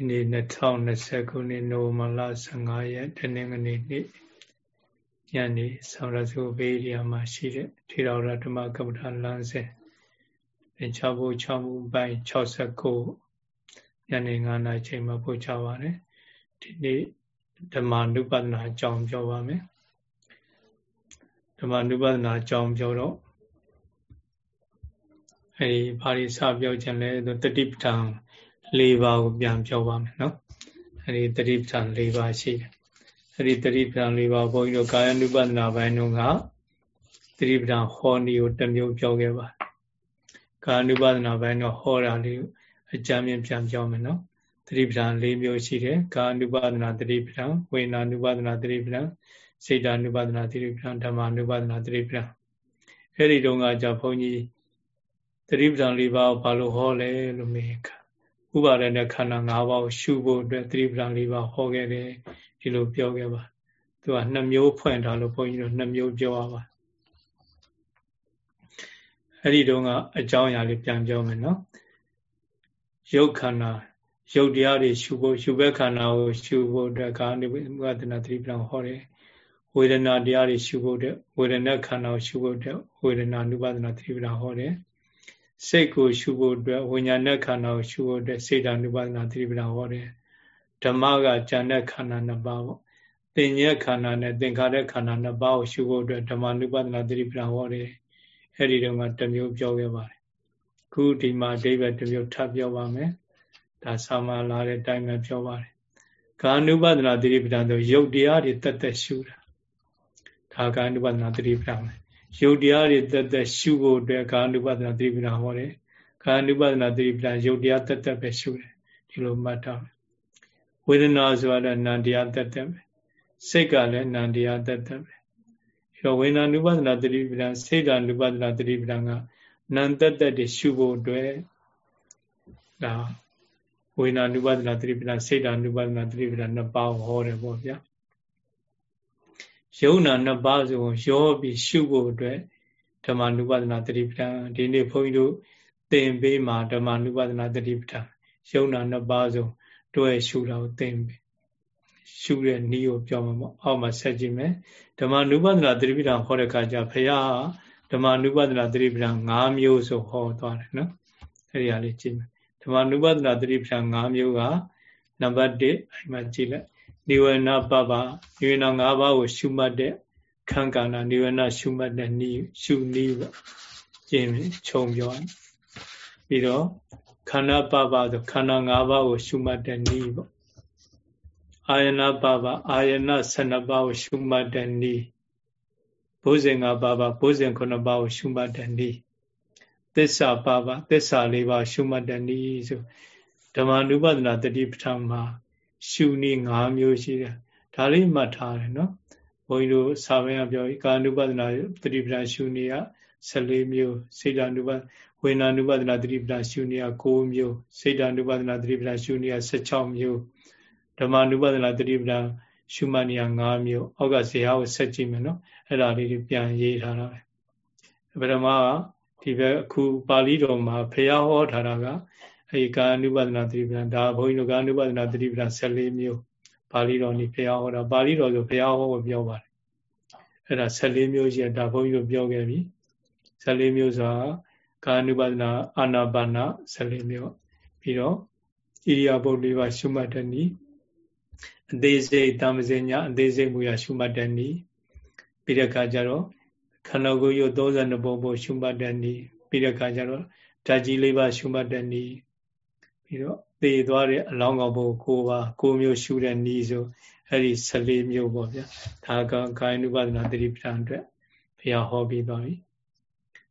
ဒီနေ့2020ခုနှစ်နိုဝင်ဘာလ15ရက်တနင်္ဂနွေနေ့ညနေဆောင်ရစုဘေးရီယာမှာရှိတဲ့ထေရဝါဒဓမ္မကပ္ပဋလမ်းစဉ်သင်္ချာဖို့6မှုပိုင်း69ညနေ9နာရီချိန်မှာပို့ချပါတယ်ဒီနေ့ဓမ္မနုပဒနာအကြောင်းပြောပါမယ်ဓမ္မနုပဒနာအကြောင်းပြောတော့အဲဒီဘာတွေစပြောခြင်းလဲတတိပဋ္ဌာန် ၄ပါးကိုပြန်ပြောပါမယ်နော်အဲဒီတတိပဋ္ဌာန်၄ပါးရှိတယ်အဲဒီတတိပဋ္ဌာန်၄ပါးဘုန်းကြီးတို့ကာယ ानु ပဒနာပိုင်းတို့ကတတိပဋ္ဌာန်ဟောနည်းကိုတစ်မျိုးပြောခဲ့ပါတယ်ကာယ ानु ပဒနာပိုင်းတော့ဟောတာလေးအကြမ်းမြင်ပြန်ပြောမယ်နော်တတိပဋ္ဌာန်၄မျိုးရှိတယ်ကာယ ानु ပဒနာတတိပဋ္ဌာန်ဝေနာ ानु ပဒနာတတိပဋ္ဌာန်စိတ်ဓာ ानु ပဒနာတတိပဋ္ဌာန်ဓမ္မ ानु ပဒနာတတိပဋ္ဌာန်အဲ့ဒီတုန်းကじゃဘုန်းကြီးတတိပဋ္ဌာန်၄ပါးကိုဘာလို့ဟောလဲလို့မေးခါ ဥပါဒณะခန္ဓာ၅ပါးကိုရှုဖို့အတွက်သတိပ္ပံ၄ပါးဟောခဲ့တယ်ဒီလိုပြောခဲ့ပါသူကနှစ်မျိုးဖွင့်ထားလို့ဘုန်းကြီးတို့နှစ်မျိုးပြောရပါအဲ့ဒီတုန်းကအကြောင်းအရာလေးပြန်ပြောမယ်နော်ရုပ်ခန္ဓာရုပ်တရားတွေရှုဖို့ရှုဘက်ခန္ဓာကိုရှုဖို့အတွက်ကာနိဝဒနာသတိပ္ပံဟောတယ်ဝေဒနာတရားတွေရှုဖို့အတွက်ဝေဒနာခန္ဓာကိုရှုဖို့အတွက်ဝေဒနာနုပါဒနာသတိပ္ပံဟောတယ် စိတ်ကိုရှုဖို့အတွက်ဝိညာဉ်နဲ့ခန္ဓာကိုရှုဖို့အတွက်စေတ ानु ပါဒနာသတိပ္ပံဟောတယ်ဓမ္မကဉာဏ်နဲ့ခန္ဓာနှစ်ပါးပေါ့သင်ညက်ခန္ဓာနဲ့သင်္ခါရခန္ဓာနှစ်ပါးကိုရှုဖို့အတွက်ဓမ္မ ानु ပါဒနာသတိပ္ပံဟောတယ်အဲ့ဒီတော့မှတစ်မျိုးပြောခဲ့ပါတယ်ခုဒီမှာအဓိပ္ပာယ်တစ်မျိုးထပ်ပြောပါမယ်ဒါသာမလာတဲ့အတိုင်းပဲပြောပါတယ်ကာနုပဒနာသတိပ္ပံဆိုရုပ်တရားတွေတက်တက်ရှုတာဒါကာနုပဒနာသတိပ္ပံပဲ ရုပ်တရားတွေတက်တက်ရှုဖို့အတွက်ကာနုပဒနာသတိပ္ပံဟောတယ်ကာနုပဒနာသတိပ္ပံရုပ်တရားတက်တက်ပဲရှုတယ်ဒီလိုမှတ်ထားမယ်ဝေဒနာဆိုတာနံတရားတက်တက်ပဲစိတ်ကလည်းနံတရားတက်တက်ပဲအဲတော့ဝေဒနာနုပဒနာသတိပ္ပံစိတ်ဓာနုပဒနာသတိပ္ပံကနံတက်တက်တွေရှုဖို့အတွက်ဒါဝေဒနာနုပဒနာသတိပ္ပံစိတ်ဓာနုပဒနာသတိပ္ပံနှစ်ပါးဟောတယ်ပေါ့ဗျာ ယုံနာနှစ်ပါးစုကိုရောပြီးရှုဖို့အတွက်ဓမ္မနုပဒနာတတိပဋ္ဌာန်ဒီနေ့ဘုန်းကြီးတို့သင်ပေးမှာဓမ္မနုပဒနာတတိပဋ္ဌာန်ယုံနာနှစ်ပါးစုတွဲရှုတာကိုသင်ပေးရှုတဲ့နည်းကိုပြောမှာပေါ့အောက်မှာဆက်ကြည့်မယ်ဓမ္မနုပဒနာတတိပဋ္ဌာန်ဟောတဲ့အခါကျဘုရားဓမ္မနုပဒနာတတိပဋ္ဌာန်၅မျိုးဆိုဟောသွားတယ်နော်အဲ့ဒီဟာလေးကြည့်မယ်ဓမ္မနုပဒနာတတိပဋ္ဌာန်၅မျိုးကနံပါတ်1အဲ့မှာကြည့်လိုက် နိဝေနပပနိဝေန၅ပါးကိုရှုမှတ်တဲ့ခံကဏ္ဍနိဝေနရှုမှတ်တဲ့နီးရှုနီးပေါ့ကျင်းခြုံပြောပြီးတော့ခန္ဓာပပဆိုခန္ဓာ၅ပါးကိုရှုမှတ်တဲ့နီးပေါ့အာယနာပပအာယနာ12ပါးကိုရှုမှတ်တဲ့နီးဘုဇင်၅ပါးပါဘုဇင်9ပါးကိုရှုမှတ်တဲ့နီးသစ္စာပပသစ္စာ၄ပါးရှုမှတ်တဲ့နီးဆိုဓမ္မနုပဒနာတတိပဋ္ဌာန်မှာ ရှုနည်း၅မျိုးရှိတယ်ဒါလေးမှတ်ထားတယ်နော်ဘုန်းကြီးတို့စာမင်းကပြောကာနုပဒနာသတိပဋ္ဌာန်ရှုနည်းက14မျိုးစေတနုပဝေနာနုပဒနာသတိပဋ္ဌာန်ရှုနည်းက9မျိုးစေတနုပဒနာသတိပဋ္ဌာန်ရှုနည်းက16မျိုးဓမ္မနုပဒနာသတိပဋ္ဌာန်ရှုမှတ်နည်းက9မျိုးအောက်ကဇေယျကိုဆက်ကြည့်မယ်နော်အဲ့ဒါလေးတွေပြန်ရေးထားတာပဲဗရမကဒီဘက်အခုပါဠိတော်မှာဖះဟောထားတာက အဲဒီကာနုပဒနာသတိပ္ပံဒါဘုန်းကြီးတို့ကာနုပဒနာသတိပ္ပံ14မျိုးပါဠိတော်นี่ဘုရားဟောတာပါဠိတော်ဆိုဘုရားဟောကိုပြောပါတယ်အဲ့ဒါ14မျိုးရှိတာဘုန်းကြီးတို့ပြောခဲ့ပြီ14မျိုးဆိုတာကာနုပဒနာအာနာပါနာ14မျိုးပြီးတော့ဣရိယာပုတ်လေးပါရှုမှတ်တဲ့နည်းအသေးစိတ်တမစညာအသေးစိတ်မူရရှုမှတ်တဲ့နည်းပြီးတဲ့အခါကျတော့ခန္ဓာကိုယ်ရုပ်32ပုံပုံရှုမှတ်တဲ့နည်းပြီးတဲ့အခါကျတော့ဓာတ်ကြီးလေးပါရှုမှတ်တဲ့နည်း ပြီးတော့သေသွားတဲ့အလောင်းကောင်ဘုံကိုပါကိုမျိုးရှုတဲ့နီးဆိုအဲ့ဒီ14မျိုးပေါ့ဗျာဒါကကာယ ानु ပါဒနာတတိပဋ္ဌာန်အတွက်ဘုရားဟောပြီးသွားပြီ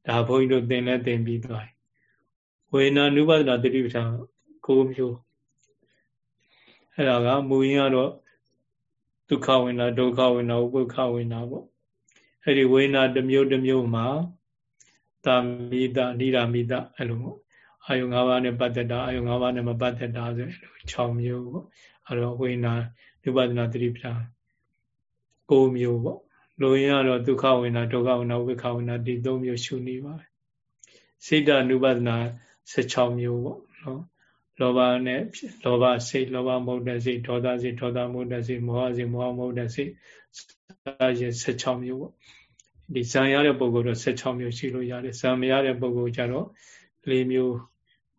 ဒါဘုန်းကြီးတို့သင်လဲသင်ပြီးသွားပြီဝေနာ ानु ပါဒနာတတိပဋ္ဌာန်ကိုမျိုးအဲ့ဒါကမူရင်းကတော့ဒုက္ခဝိနာဒုက္ခဝိနာဥပုခဝိနာပေါ့အဲ့ဒီဝေနာတစ်မျိုးတစ်မျိုးမှာတာမိတာနိရာမိတာအဲ့လိုပေါ့ အာယု၅ပါးနဲ့ပတ်သက်တာအာယု၅ပါးနဲ့မပတ်သက်တာဆို6မျိုးပေါ့အဲတော့ဝိညာဉ်ဝိပဿနာသတိပ္ပံ9မျိုးပေါ့လိုရင်းကတော့ဒုက္ခဝိညာဉ်ဒုက္ခဝိညာဉ်ဝိခဝိညာဉ်ဒီ3မျိုးရှုနေပါပဲစိတ်တ ानु ပဒနာ16မျိုးပေါ့နော်လောဘနဲ့လောဘစိတ်လောဘမဟုတ်တဲ့စိတ်ဒေါသစိတ်ဒေါသမဟုတ်တဲ့စိတ်မောဟစိတ်မောဟမဟုတ်တဲ့စိတ်စာရ16မျိုးပေါ့ဒီဇံရတဲ့ပုံကတော့16မျိုးရှိလို့ရတယ်ဇံမရတဲ့ပုံကကြတော့၄မျိုး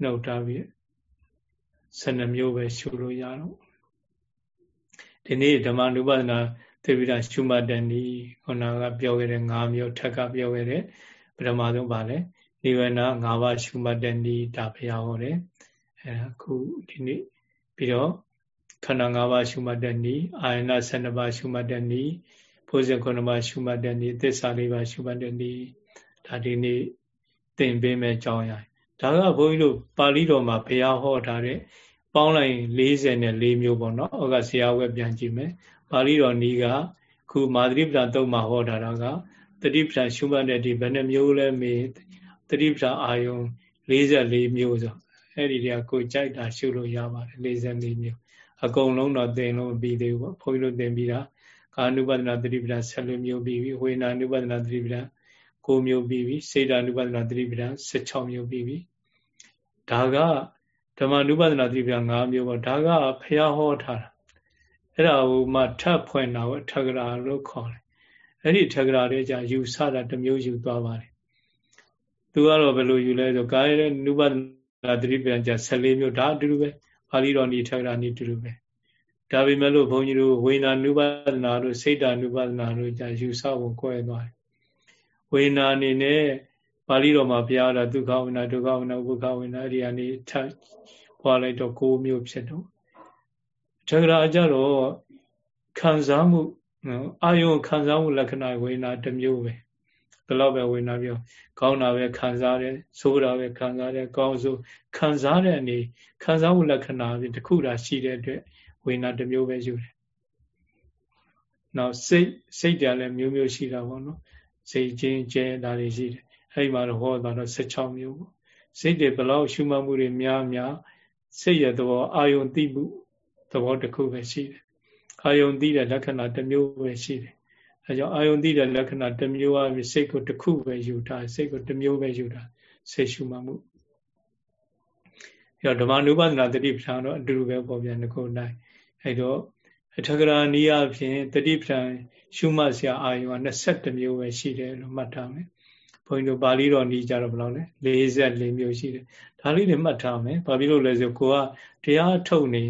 နှုတ်ထားပြီး12မျိုးပဲရှုလို့ရတော့ဒီနေ့ဓမ္မနုပဒနာသေဝိဒရှုမှတ်တဲ့ဤခုနကပြောခဲ့တဲ့၅မျိုးထက်ကပြောခဲ့တဲ့ပထမဆုံးပါလဲနိဗ္ဗာန်၅ပါးရှုမှတ်တဲ့ဤဒါဘုရားဟောတယ်အဲအခုဒီနေ့ပြီးတော့ခန္ဓာ၅ပါးရှုမှတ်တဲ့ဤအာယနာ12ပါးရှုမှတ်တဲ့ဤဖို့ဇင်9ပါးရှုမှတ်တဲ့ဤသစ္စာ၄ပါးရှုမှတ်တဲ့ဤဒါဒီနေ့သင်ပေးမဲ့ကြောင်းရ ဒါကဘုန်းကြီးတို့ပါဠိတော်မှာဘုရားဟောထားတဲ့ပေါင်းလိုက်44မျိုးပေါ့နော်။အောက်ကဆရာဝက်ပြန်ကြည့်မယ်။ပါဠိတော်နီးကခုမာသတိပ္ပံသုံးမှာဟောထားတာကတတိပ္ပံရှုမှတ်တဲ့ဒီဘယ်နှမျိုးလဲမေးတတိပ္ပံအာယုံ44မျိုးဆိုအဲ့ဒီတည်းကိုကြိုက်တာရှုလို့ရပါတယ်44မျိုးအကုန်လုံးတော့သင်လို့မပြီးသေးဘူးပေါ့။ဘုန်းကြီးတို့သင်ပြီးတာကာနုပဒနာတတိပ္ပံ16မျိုးပြီးပြီ။ဝေနာနုပဒနာတတိပ္ပံ 6မျိုးပြီးပြီစေတ ानु ပဒနာသတိပဋ္ဌာန်16မျိုးပြီးပြီဒါကဓမ္မ ानु ပဒနာသတိပဋ္ဌာန်5မျိုးပေါ့ဒါကဖះဟောထားတာအဲ့ဒါကိုမှထပ်ဖွင့်တာပေါ့ထကရာလို့ခေါ်တယ်အဲ့ဒီထကရာတွေကြာယူဆတာတစ်မျိုးယူသွားပါတယ်သူကတော့ဘယ်လိုယူလဲဆိုကာယရဲ့ ानु ပဒနာသတိပဋ္ဌာန်ကြာ14မျိုးဒါအတူတူပဲပါဠိတော်နေထကရာနေအတူတူပဲဒါပေမဲ့လို့ဘုန်းကြီးတို့ဝိညာဉ် ानु ပဒနာတို့စိတ်တ ानु ပဒနာတို့ကြာယူဆဖို့ကိုယ်ရသွားတယ် ဝေနာအနေနဲ့ပါဠိတော်မှာဘုရားတော်ဒုက္ခဝိနာဒုက္ခဝိနာဥပ္ပခဝိနာအဲ့ဒီအနေထပွားလိုက်တော့၉မျိုးဖြစ်တော့တက္ကရာကြတော့ခံစားမှုအာယုံခံစားမှုလက္ခဏာဝေနာတစ်မျိုးပဲဘယ်တော့ပဲဝေနာပြောကောင်းတာပဲခံစားတယ်ဆိုးတာပဲခံစားတယ်ကောင်းဆိုးခံစားတဲ့အနေခံစားမှုလက္ခဏာပြီးတစ်ခုတာရှိတဲ့အတွက်ဝေနာတစ်မျိုးပဲယူတယ်နောက်စိတ်စိတ်တယ်လည်းမျိုးမျိုးရှိတာပေါ့နော် စိတ်ချင်းကျဲဒါတွေရှိတယ်အဲ့ဒီမှာတော့ဟောတာတော့16မျိုးပေါ့စိတ်တွေဘလောက်ရှုမှတ်မှုတွေများများစိတ်ရဲ့သဘောအာယုံသိမှုသဘောတစ်ခုပဲရှိတယ်အာယုံသိတဲ့လက္ခဏာတစ်မျိုးပဲရှိတယ်အဲကြောင့်အာယုံသိတဲ့လက္ခဏာတစ်မျိုးအပြင်စိတ်ကိုတစ်ခုပဲယူထားစိတ်ကိုတစ်မျိုးပဲယူထားစိတ်ရှုမှတ်မှုအဲတော့ဓမ္မနုပဒနာတတိပဋ္ဌာန်တော့အတူတူပဲပေါ်ပြန်ဒီခုနိုင်အဲတော့အထကရာနီးအဖြစ်တတိပဋ္ဌာန် ရှုမှတ်စရာအာယုံက22မျိုးပဲရှိတယ်လို့မှတ်ထားမယ်ဘုန်းကြီးတို့ပါဠိတော်နီးကြတော့ဘယ်လောက်လဲ44မျိုးရှိတယ်ဒါလေးတွေမှတ်ထားမယ်ဘာဖြစ်လို့လဲဆိုကိုကတရားထုတ်နေ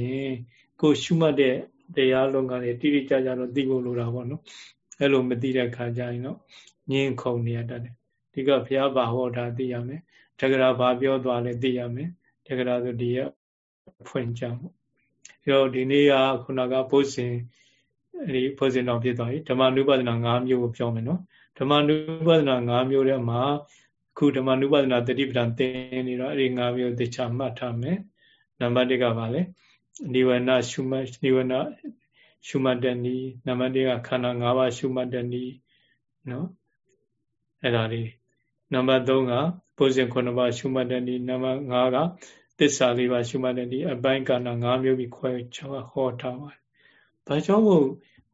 ကိုရှုမှတ်တဲ့တရားလုံးကလည်းတိတိကျကျတော့သိဖို့လိုတာပေါ့နော်အဲ့လိုမသိတဲ့ခါကျရင်တော့ငင်းခုန်နေရတတ်တယ်ဒီကဘုရားဘာဟောတာသိရမယ်တက္ကရာဘာပြောသွားလဲသိရမယ်တက္ကရာဆိုဒီရဖွင့်ကြပေါ့အဲတော့ဒီနေ့ကခုနကဘုဇင် ဒီဘုဇင်တော်ဖြစ်သွားပြီဓမ္မနုပဒနာ၅မျိုးကိုပြောမယ်နော်ဓမ္မနုပဒနာ၅မျိုးထဲမှာခုဓမ္မနုပဒနာတတိပဒံသင်နေတော့အဲ့ဒီ၅မျိုးသေချာမှတ်ထားမယ်နံပါတ်1ကပါလေနိဝရဏရှုမှတ်နိဝရဏရှုမှတ်တဲ့နည်းနံပါတ်2ကခန္ဓာ၅ပါးရှုမှတ်တဲ့နည်းနော်အဲ့ဒါလေးနံပါတ်3ကဘုဇင်9ပါးရှုမှတ်တဲ့နည်းနံပါတ်5ကသစ္စာ၄ပါးရှုမှတ်တဲ့နည်းအပိုင်းကဏ္ဍ5မျိုးပြီးခွဲခြားဟောထားပါတယ်။ဘာကြောင့်မို့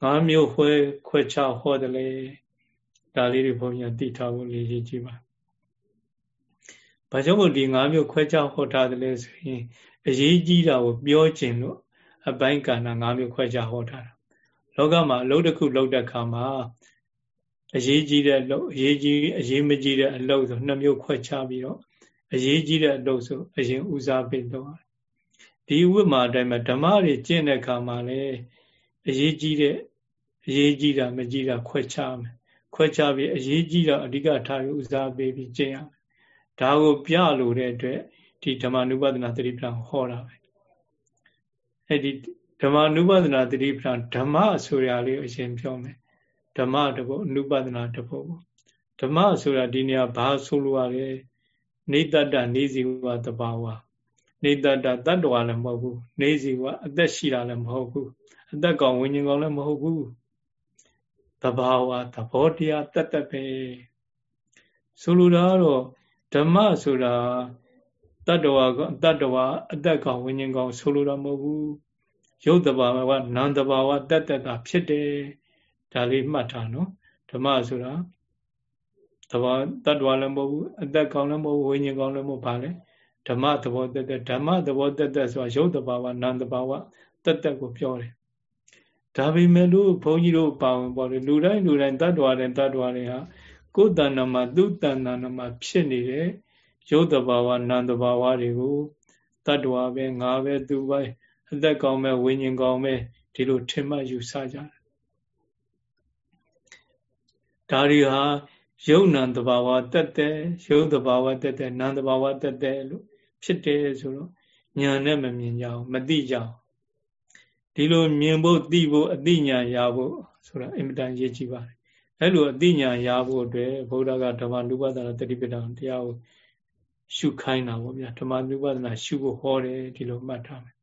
5မျိုးခွဲခွဲခြားဟောတယ်လဲဒါလေးတွေဘုန်းကြီးသိထားဖို့လေးကြီးကြည့်ပါဘာကြောင့်မို့ဒီ၅မျိုးခွဲခြားဟောထားတယ်လဲဆိုရင်အရေးကြီးတာကိုပြောခြင်းလို့အပိုင်းကဏ္ဍ၅မျိုးခွဲခြားဟောထားတာလောကမှာအလုပ်တစ်ခုလုပ်တဲ့အခါမှာအရေးကြီးတဲ့အလုပ်အရေးကြီးအရေးမကြီးတဲ့အလုပ်ဆိုနှစ်မျိုးခွဲခြားပြီးတော့အရေးကြီးတဲ့အလုပ်ဆိုအရင်ဦးစားပေးတော့ဒီဝိမာအတိုင်းမှာဓမ္မတွေကျင့်တဲ့အခါမှာလည်းအရေးကြီးတဲ့ အရေးကြီးတာမကြီးတာခွဲခြားမယ်ခွဲခြားပြီးအရေးကြီးတာအဓိကထားပြီးဦးစားပေးပြီးကျင့်ရမယ်ဒါကိုပြလို့တဲ့အတွက်ဒီဓမ္မနုပဒနာသတိပ္ပံဟောတာပဲအဲ့ဒီဓမ္မနုပဒနာသတိပ္ပံဓမ္မဆိုရလေးအရင်ပြောမယ်ဓမ္မတပုတ်နုပဒနာတပုတ်ဓမ္မဆိုတာဒီနေရာဘာဆိုလိုရလဲနေတတ္တနေစီဝတဘာဝနေတတ္တတတ္တဝါလည်းမဟုတ်ဘူးနေစီဝအသက်ရှိတာလည်းမဟုတ်ဘူးအသက်ကောင်ဝิญဉ်ကောင်လည်းမဟုတ်ဘူး တဘာဝသဘောတရားတတ်တတ်ပဲဆိုလိုတာကတော့ဓမ္မဆိုတာတတ္တဝါကတတ္တဝါအတ္တကောင်ဝိညာဉ်ကောင်ဆိုလိုတာမဟုတ်ဘူးရုပ်တဘာဝကနာမ်တဘာဝတတ်တတ်တာဖြစ်တယ်ဒါလေးမှတ်ထားနော်ဓမ္မဆိုတာတဘာတတ္တဝါလည်းမဟုတ်ဘူးအတ္တကောင်လည်းမဟုတ်ဘူးဝိညာဉ်ကောင်လည်းမဟုတ်ပါလေဓမ္မသဘောတက်တက်ဓမ္မသဘောတက်တက်ဆိုတာရုပ်တဘာဝနာမ်တဘာဝတက်တက်ကိုပြောတယ် ဒါပေမဲ့လို့ဘုန်းကြီးတို့ပါဝင်ပေါ့လေလူတိုင်းလူတိုင်းတတ္တဝါတိုင်းတတ္တဝါတွေဟာကိုယ်တဏ္ဍမှာသူ့တဏ္ဍာမှာဖြစ်နေတဲ့ရုပ်တဘာဝနာမ်တဘာဝတွေကိုတတ္တဝါပဲငါပဲသူပဲအသက်ကောင်းပဲဝိညာဉ်ကောင်းပဲဒီလိုထင်မှတ်ယူဆကြတယ်ဒါတွေဟာယုံနံတဘာဝတက်တဲ့ယုံတဘာဝတက်တဲ့နံတဘာဝတက်တဲ့လို့ဖြစ်တယ်ဆိုတော့ညာနဲ့မမြင်ကြအောင်မသိကြအောင် ဒီလိုမြင်ဖို့သိဖို့အသိဉာဏ်ရဖို့ဆိုတာအင်မတန်ရည်ကြည်ပါတယ်အဲ့လိုအသိဉာဏ်ရဖို့အတွက်ဘုရားကဓမ္မနုပဒနာတတိပဒံတရားကိုရှုခိုင်းတာပေါ့ဗျာဓမ္မနုပဒနာရှုဖို့ဟောတယ်ဒီလိုမှတ်ထားမယ်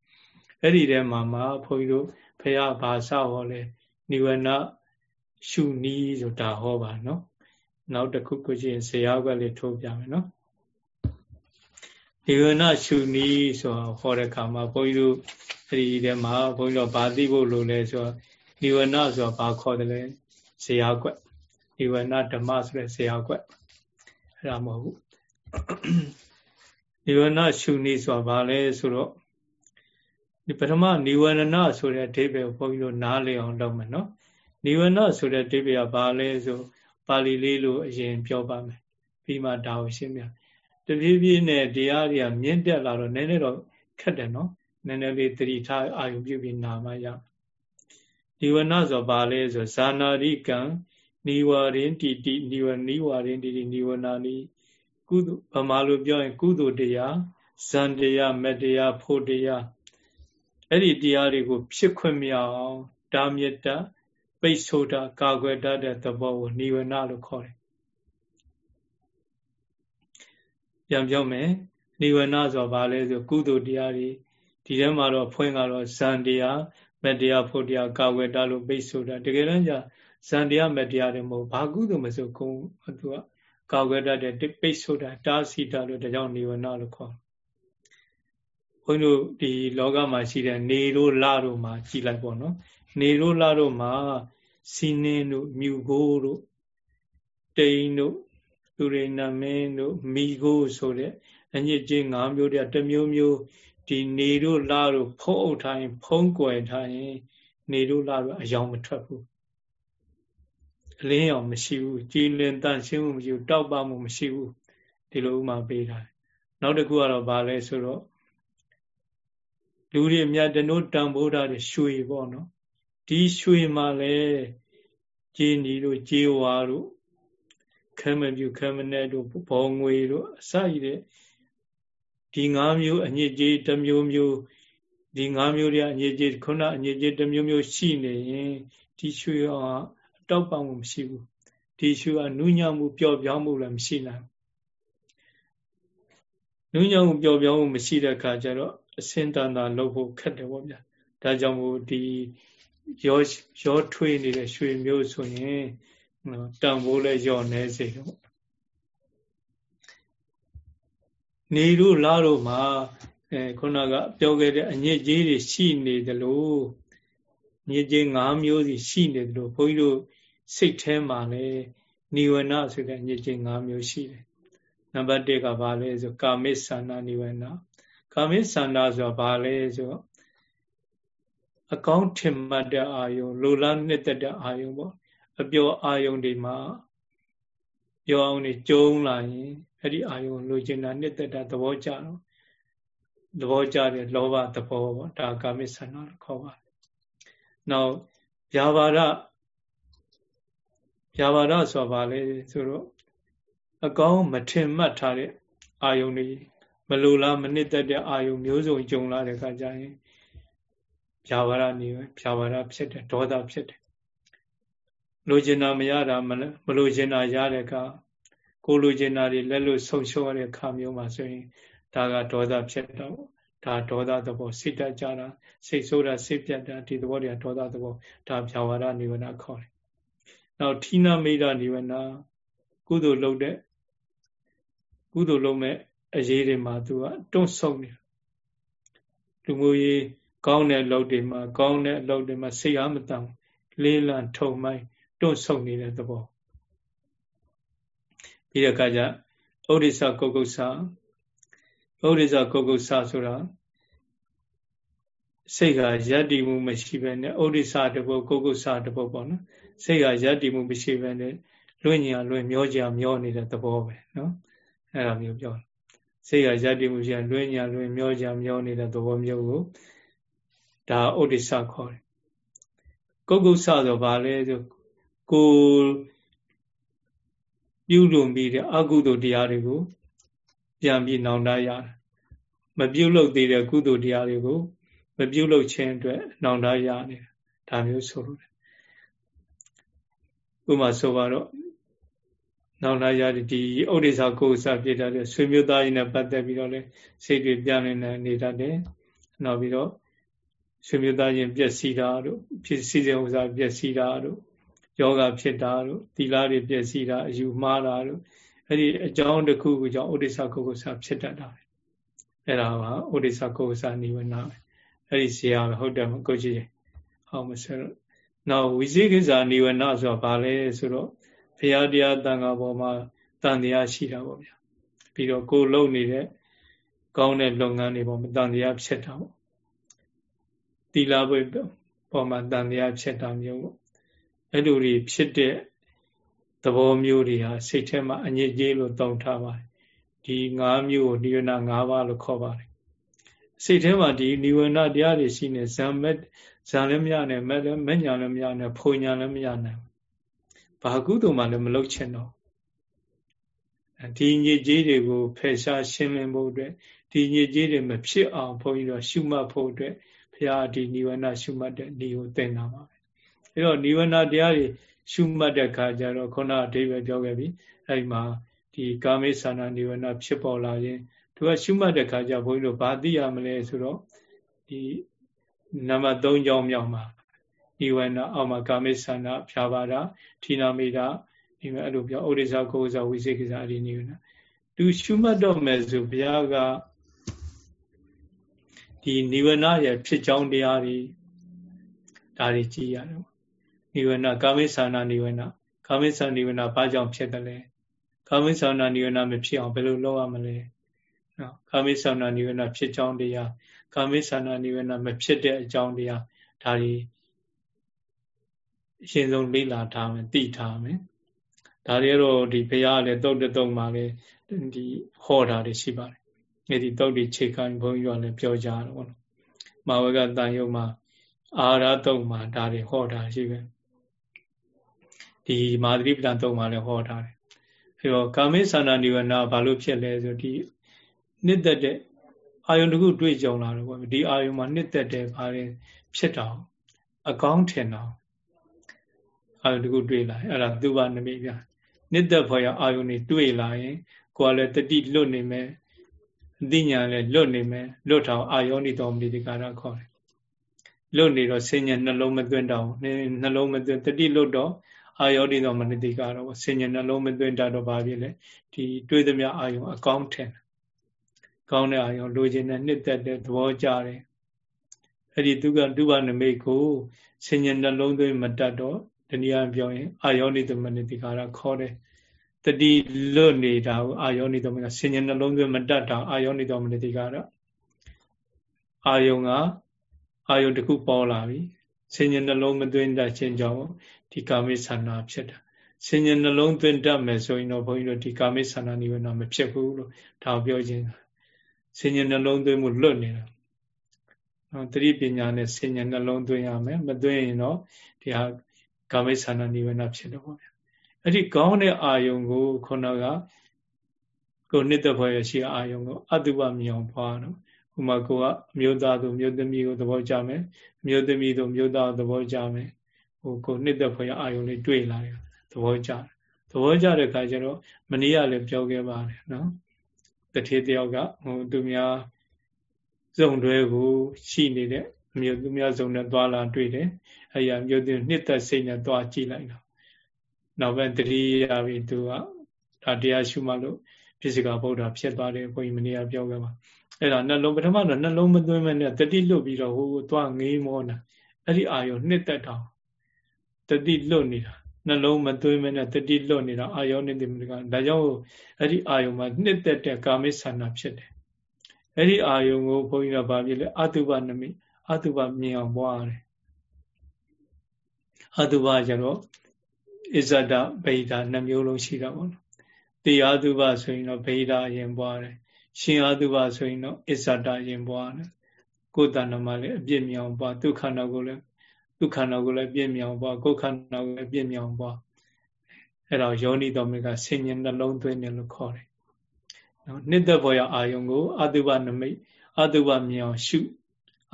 အဲ့ဒီထဲမှာမှဘုန်းကြီးတို့ဖះဘာသာဟောလဲနိဝရဏရှုနီးဆိုတာဟောပါနော်နောက်တစ်ခုကိုချင်းဇေယျကလေးထိုးပြမယ်နော်နိဝရဏရှုနီးဆိုတာဟောတဲ့အခါမှာဘုန်းကြီးတို့ အဲ့ဒီထဲမှာဘုန်းကြီးတို့ဗာသိဖို့လိုလဲဆိုတော့နိဝရဏဆိုတာဘာခေါ်တယ်လဲဇေယျကွက်နိဝရဏဓမ္မဆိုတဲ့ဇေယျကွက်အဲ့ဒါမဟုတ်ဘူးနိဝရဏရှုနီးဆိုတာဘာလဲဆိုတော့ဒီပထမနိဝရဏဆိုတဲ့အဓိပ္ပာယ်ကိုဘုန်းကြီးတို့နားလည်အောင်လုပ်မယ်နော်နိဝရဏဆိုတဲ့အဓိပ္ပာယ်ကဘာလဲဆိုပါဠိလေးလိုအရင်ပြောပါမယ်ပြီးမှဒါကိုရှင်းပြတဖြည်းဖြည်းနဲ့တရားတွေကမြင့်တက်လာတော့နည်းနည်းတော့ခက်တယ်နော် နည်းနည်းလေးတတိထားအာယုပြုပြီးနာမှရနိဝရဏဆိုဘာလဲဆိုဇာနာရိကံနိဝရင်တိတိနိဝနိဝရင်တိတိနိဝနာနိကုသဗမာလိုပြောရင် ကုသိုလ်တရားဇန်တရားမတရားဖို့တရားအဲ့ဒီတရားတွေကို ဖြစ်ခွင့်မရအောင်တာမြတ်တာပိတ်ဆို့တာကာကွယ်တတ်တဲ့သဘောကိုနိဝရဏလို့ခေါ်တယ်ပြန်ပြောမယ်နိဝရဏဆိုဘာလဲဆိုကုသိုလ်တရားတွေ ဒီထဲမှာတော့ဖွင့်ကတော့ဇန်တရားမတရားဖို့တရားကာကွယ်တတ်လို့ပိတ်ဆို့တာတကယ်တမ်းကျဇန်တရားမတရားတွေမဟုတ်ဘာကုသိုလ်မဆိုကုံသူကကာကွယ်တတ်တဲ့ပိတ်ဆို့တာတားဆီးတာလို့ဒါကြောင့်နိဝရဏလို့ခေါ်တယ်ဘုန်းတို့ဒီလောကမှာရှိတဲ့နေတို့လတို့မှာကြည်လိုက်ပေါ့နော် နေတို့လတို့မှာစီနင်းတို့မြူကိုတို့တိန်တို့သူရိဏမင်းတို့မိကိုဆိုတဲ့အညစ်အကြေး၅မျိုးတည်းတစ်မျိုးမျိုး ဒီနေတို့လတို့ဖုံးအုပ်ထားရင်ဖုံးကွယ်ထားရင်နေတို့လတို့အယောင်မထွက်ဘူးအလင်းရောင်မရှိဘူးကြည်လင်တန့်ရှင်းမှုမရှိဘူးတောက်ပမှုမရှိဘူးဒီလိုဥမာပေးထားတယ်နောက်တစ်ခုကတော့ဗာလဲဆိုတော့လူတွေမြတ်တနို့တန်ဖိုးတာတွေရွှေပေါ့နော်ဒီရွှေမှာလဲဂျင်းဒီတို့ဂျေဝါတို့ခဲမပြူခဲမနဲ့တို့ဘောငွေတို့အစရတဲ့ ဒီ၅မျိုးအညစ်အကြေးတစ်မျိုးမျိုးဒီ၅မျိုးတွေအညစ်အကြေးခုနအညစ်အကြေးတစ်မျိုးမျိုးရှိနေရင်ဒီရွှေကအတောက်ပံမှုမရှိဘူးဒီရွှေကနူးညံ့မှုပျော့ပြောင်းမှုလည်းမရှိနိုင်နူးညံ့မှုပျော့ပြောင်းမှုမရှိတဲ့အခါကျတော့အစင်တန်တာလုပ်ဖို့ခက်တယ်ပေါ့ဗျာဒါကြောင့်မို့ဒီရောရောထွေးနေတဲ့ရွှေမျိုးဆိုရင်တန်ဖိုးလဲရော့နေစေတော့ နေတို့လာတို့မှာအဲခုနကပြောခဲ့တဲ့အညစ်အကြေးတွေရှိနေတယ်လို့ညစ်ကြေး၅မျိုးစီရှိနေတယ်လို့ဘုန်းကြီးတို့စိတ်ထဲမှာလဲနိဝရဏဆိုတဲ့ညစ်ကြေး၅မျိုးရှိတယ်နံပါတ်၁ကဘာလဲဆိုကာမိသန္နာနိဝရဏကာမိသန္နာဆိုတာဘာလဲဆိုအကောင်းထင်မှတ်တဲ့အာယုံလိုလားနှစ်သက်တဲ့အာယုံပေါ့အပျော်အာယုံတွေမှာပျော်အောင်နေကျုံလာရင် အဲ့ဒီအာယုံလိုချင်တာနှစ်သက်တာသဘောကြတော့သဘောကြတဲ့လောဘသဘောပေါ့ဒါကာမိသန္နာခေါ်ပါတယ်။နောက်ဗျာပါဒဗျာပါဒဆိုတာဘာလဲဆိုတော့အကောင်းမထင်မှတ်ထားတဲ့အာယုံတွေမလိုလားမနစ်သက်တဲ့အာယုမျိုးစုံကြုံလာတဲ့အခါကျရင်ဖြာပါရနေဖြာပါရဖြစ်တယ်ဒေါသဖြစ်တယ်လိုချင်တာမရတာမလိုချင်တာရတဲ့အခါ ကိုလိုချင်တာတွေလက်လို့ဆုံရှုံရတဲ့အခါမျိုးမှာဆိုရင်ဒါကဒေါသဖြစ်တော့ဒါဒေါသသဘောစိတ်တကြတာစိတ်ဆိုးတာစိတ်ပြတ်တာဒီသဘောတွေကဒေါသသဘောဒါဖြာဝရနိဝရဏခေါ်တယ်။နောက်ဌိနမိဒနိဝရဏကုသိုလ်လုပ်တဲ့ကုသိုလ်လုပ်မဲ့အရေးတွေမှာသူကတွန့်ဆုံနေလူမျိုးရေးကောင်းတဲ့အလုပ်တွေမှာကောင်းတဲ့အလုပ်တွေမှာစိတ်အားမတန်လေးလံထုံမိုင်းတွန့်ဆုံနေတဲ့သဘော ပြီးတဲ့အခါကျဩရိသကုတ်ကုဆာဥဒိစ္စကုတ်ကုတ်ဆဆိုတာစိတ်ကယက်တည်မှုမရှိဘဲနဲ့ဥဒိစ္စတပုတ်ကုတ်ကုတ်ဆတပုတ်ပေါ့နော်စိတ်ကယက်တည်မှုမရှိဘဲနဲ့လွင့်ညာလွင့်မျောကြမျောနေတဲ့သဘောပဲနော်အဲ့ဒါမျိုးပြောစိတ်ကယက်တည်မှုရှိလွင့်ညာလွင့်မျောကြမျောနေတဲ့သဘောမျိုးကိုဒါဥဒိစ္စခေါ်တယ်ကုတ်ကုတ်ဆဆိုဘာလဲဆိုကို ပြုလုပ်ပြီးတဲ့အကုသိုလ်တရားတွေကိုပြန်ပြီးနောင်တရတယ်မပြုလုပ်သေးတဲ့ကုသိုလ်တရားတွေကိုမပြုလုပ်ခြင်းအတွက်နောင်တရနေဒါမျိုးဆိုလို့ဥပမာဆိုပါတော့နောင်တရဒီဥဒိစ္စကိုယ်စားပြတတ်တဲ့ဆွေမျိုးသားကြီးနဲ့ပတ်သက်ပြီးတော့လေစိတ်တွေပြနေနေတတ်တယ်နောက်ပြီးတော့ဆွေမျိုးသားချင်းပျက်စီးတာတို့ဖြစ်စီစဉ်ဥစ္စာပျက်စီးတာတို့ ယောဂဖြစ်တာတို့သီလတွေပျက်စီးတာအယူမှားတာတို့အဲ့ဒီအကြောင်းတစ်ခုခုကြောင့်ဥဒိစ္စကိုကုဆာဖြစ်တတ်တာပဲအဲ့ဒါကဥဒိစ္စကိုကုဆာနိဝရဏပဲအဲ့ဒီဇေယပဲဟုတ်တယ်မကိုကြည့်ဟောမဆိုတော့နောက်ဝိသေကိစ္စနိဝရဏဆိုတာဘာလဲဆိုတော့ဘုရားတရားတန်ခါပေါ်မှာတန်တရားရှိတာပေါ့ဗျာပြီးတော့ကိုလုံနေတဲ့ကောင်းတဲ့လုပ်ငန်းတွေပေါ်မှာတန်တရားဖြစ်တာပေါ့တီလာဘွေပေါ်မှာတန်တရားဖြစ်တာမျိုးပေါ့ အဲ့လိုတွေဖြစ်တဲ့သဘောမျိုးတွေဟာစိတ်ထဲမှာအညစ်အကြေးလို့တောင်းထားပါတယ်ဒီ၅မျိုးကိုနိဝရဏ၅ပါးလို့ခေါ်ပါတယ်စိတ်ထဲမှာဒီနိဝရဏတရားတွေရှိနေဇံမဲ့ဇံလည်းမရနိုင်မဲ့လည်းမဲ့ညာလည်းမရနိုင်ဖုန်ညာလည်းမရနိုင်ဘာကုသိုလ်မှလည်းမလုပ်ချင်တော့ဒီညစ်ကြေးတွေကိုဖယ်ရှားရှင်းလင်းဖို့အတွက်ဒီညစ်ကြေးတွေမဖြစ်အောင်ဘုန်းကြီးတို့ရှုမှတ်ဖို့အတွက်ဘုရားဒီနိဝရဏရှုမှတ်တဲ့ဤကိုသင်တာပါပဲ အဲတော့နိဝရဏတရားတွေရှုမှတ်တဲ့ခါကျတော့ခုနအဓိပ္ပာယ်ပြောခဲ့ပြီအဲဒီမှာဒီကာမိသနာနိဝရဏဖြစ်ပေါ်လာရင်သူကရှုမှတ်တဲ့ခါကျဘုန်းကြီးတို့ဘာသိရမလဲဆိုတော့ဒီနံပါတ်3ကြောင်းမြောက်မှာနိဝရဏအောက်မှာကာမိသနာဖြာပါတာဌိနာမိတာဒီမဲ့အဲ့လိုပြောဩရိဇာကိုဇာဝိသေကိဇာအရိနိဝရဏသူရှုမှတ်တော့မယ်ဆိုဘုရားကဒီနိဝရဏရဲ့ဖြစ်ကြောင်းတရားတွေဒါတွေကြည်ရတယ် နိဝရဏကာမိသနာနိဝရဏကာမိသနာနိဝရဏဘာကြောင့်ဖြစ်တယ်လဲကာမိသနာနိဝရဏမဖြစ်အောင်ဘယ်လိုလုပ်ရမလဲနော်ကာမိသနာနိဝရဏဖြစ်ကြောင်းတရားကာမိသနာနိဝရဏမဖြစ်တဲ့အကြောင်းတရားဒါတွေအရှင်ဆုံးလေ့လာထားမယ်သိထားမယ်ဒါတွေတော့ဒီဘုရားလည်းတုတ်တုတ်မှလည်းဒီဟောတာတွေရှိပါတယ်အဲ့ဒီတုတ်တွေခြေခံဘုန်းကြီးကလည်းပြောကြတယ်ပေါ့နော်မာဝကတန်ယုံမှာအာရတုတ်မှာဒါတွေဟောတာရှိပဲ ဒီမာသရိပဒံတုတ်မှာလည်းဟောထားတယ်အဲတော့ကာမိသန္တာနိဝရဏဘာလို့ဖြစ်လဲဆိုဒီနှစ်သက်တဲ့အာယုန်တခုတွေ့ကြုံလာတော့ပေါ့ဒီအာယုန်မှာနှစ်သက်တဲ့ဘာလဲဖြစ်တော့အကောင်းထင်တော့အာယုန်တခုတွေ့လာအဲ့ဒါသူဘာနမိပြနှစ်သက်ဖွယ်အာယုန်တွေတွေ့လာရင်ကိုယ်ကလည်းတတိလွတ်နေမယ်အသိဉာဏ်လည်းလွတ်နေမယ်လွတ်ထောင်အာယောနိတော်မူဒီကာရခေါ်တယ်လွတ်နေတော့ဆင်ញံနှလုံးမသွင်းတော့နှလုံးမသွင်းတတိလွတ်တော့ အာယောနိတော်မနတိကာရဆင်ញံနှလုံးမသွင်းတတ်တော့ဘာဖြစ်လဲဒီတွေးသမျှအာယုံအကောင်းထင်ကောင်းတဲ့အာယုံလိုချင်တဲ့နှစ်သက်တဲ့သဘောကြတယ်အဲ့ဒီသူကဒုဗနမိတ်ကိုဆင်ញံနှလုံးသွင်းမတတ်တော့တနည်းအားပြောရင်အာယောနိတော်မနတိကာရခေါ်တယ်တတိလွတ်နေတာကိုအာယောနိတော်မနဆင်ញံနှလုံးသွင်းမတတ်တာအာယောနိတော်မနတိကာရအာယုံကအာယုံတစ်ခုပေါ်လာပြီဆင်ញံနှလုံးမသွင်းတတ်ခြင်းကြောင့် ဒီကာမိဆန္ဒဖြစ်တာဆင်ញံနှလုံးသွင်းတတ်မယ်ဆိုရင်တော့ဘုန်းကြီးတို့ဒီကာမိဆန္ဒနိဝရဏမဖြစ်ဘူးလို့ဒါပြောခြင်းဆင်ញံနှလုံးသွင်းမှုလွတ်နေတာနော်တတိပညာနဲ့ဆင်ញံနှလုံးသွင်းရမယ်မသွင်းရင်တော့ဒီဟာကာမိဆန္ဒနိဝရဏဖြစ်တော့ဗျာအဲ့ဒီကောင်းတဲ့အာယုံကိုခုနကကိုနှစ်သက်ဖွယ်ရှိအာယုံကိုအတုပမြောင်ဖွာတော့ဥမာကိုကအမျိုးသားသူမျိုးသမီးကိုသဘောကျမယ်မျိုးသမီးသူမျိုးသားသဘောကျမယ် ဟိုကိုနှစ်သက်ဖွယ်အာယုံလေးတွေ့လာတယ်သဘောကျတယ်သဘောကျတဲ့အခါကျတော့မနေ့ကလည်းပြောခဲ့ပါတယ်နော်တထေတယောက်ကဟိုသူများဇုံတွဲကိုရှိနေတဲ့အမျိုးသူများဇုံနဲ့သွားလာတွေ့တယ်အဲ့ရမျိုးသူနှစ်သက်စိတ်နဲ့သွားကြည့်လိုက်တော့နောက်ပဲတတိယပြီသူကဒါတရားရှုမှလို့ပြစ္ဆကဗုဒ္ဓဖြစ်သွားတယ်ဘုန်းကြီးမနေ့ကပြောခဲ့ပါအဲ့ဒါနှလုံးပထမတော့နှလုံးမသွင်းမနဲ့တတိလွတ်ပြီးတော့ဟိုသွားငေးမောတာအဲ့ဒီအာယုနှစ်သက်တောင် တတိလွတ်နေတာနှလုံးမသွင်းမနဲ့တတိလွတ်နေတာအာယောနိတိမကဒါကြောင့်အဲ့ဒီအာယုမှာနှစ်သက်တဲ့ကာမိဆန္ဒဖြစ်တယ်အဲ့ဒီအာယုံကိုဘုန်းကြီးကဗာပြလဲအတုပနမိအတုပမြင်အောင်ပွားရတယ်အတုပကျတော့အစ္ဆဒဗိဒာနှမျိုးလုံးရှိတာပေါ့နော်တေအတုပဆိုရင်တော့ဗိဒာအရင်ပွားတယ်ရှင်အတုပဆိုရင်တော့အစ္ဆဒအရင်ပွားတယ်ကိုယ်တဏ္ဍမှာလည်းအပြစ်မြောင်ပွားဒုက္ခနာကိုလည်း ဒုက္ခနာကိုလည်းပြည့်မြောင်ပွားကိုယ်ခန္ဓာကိုလည်းပြည့်မြောင်ပွားအဲ့တော့ယောနိတော်မေကဆင်ញံနှလုံးသွင်းတယ်လို့ခေါ်တယ်နော်နှစ်သက်ဘောရအာယုံကိုအတုပနမိတ်အတုပမြောင်ရှု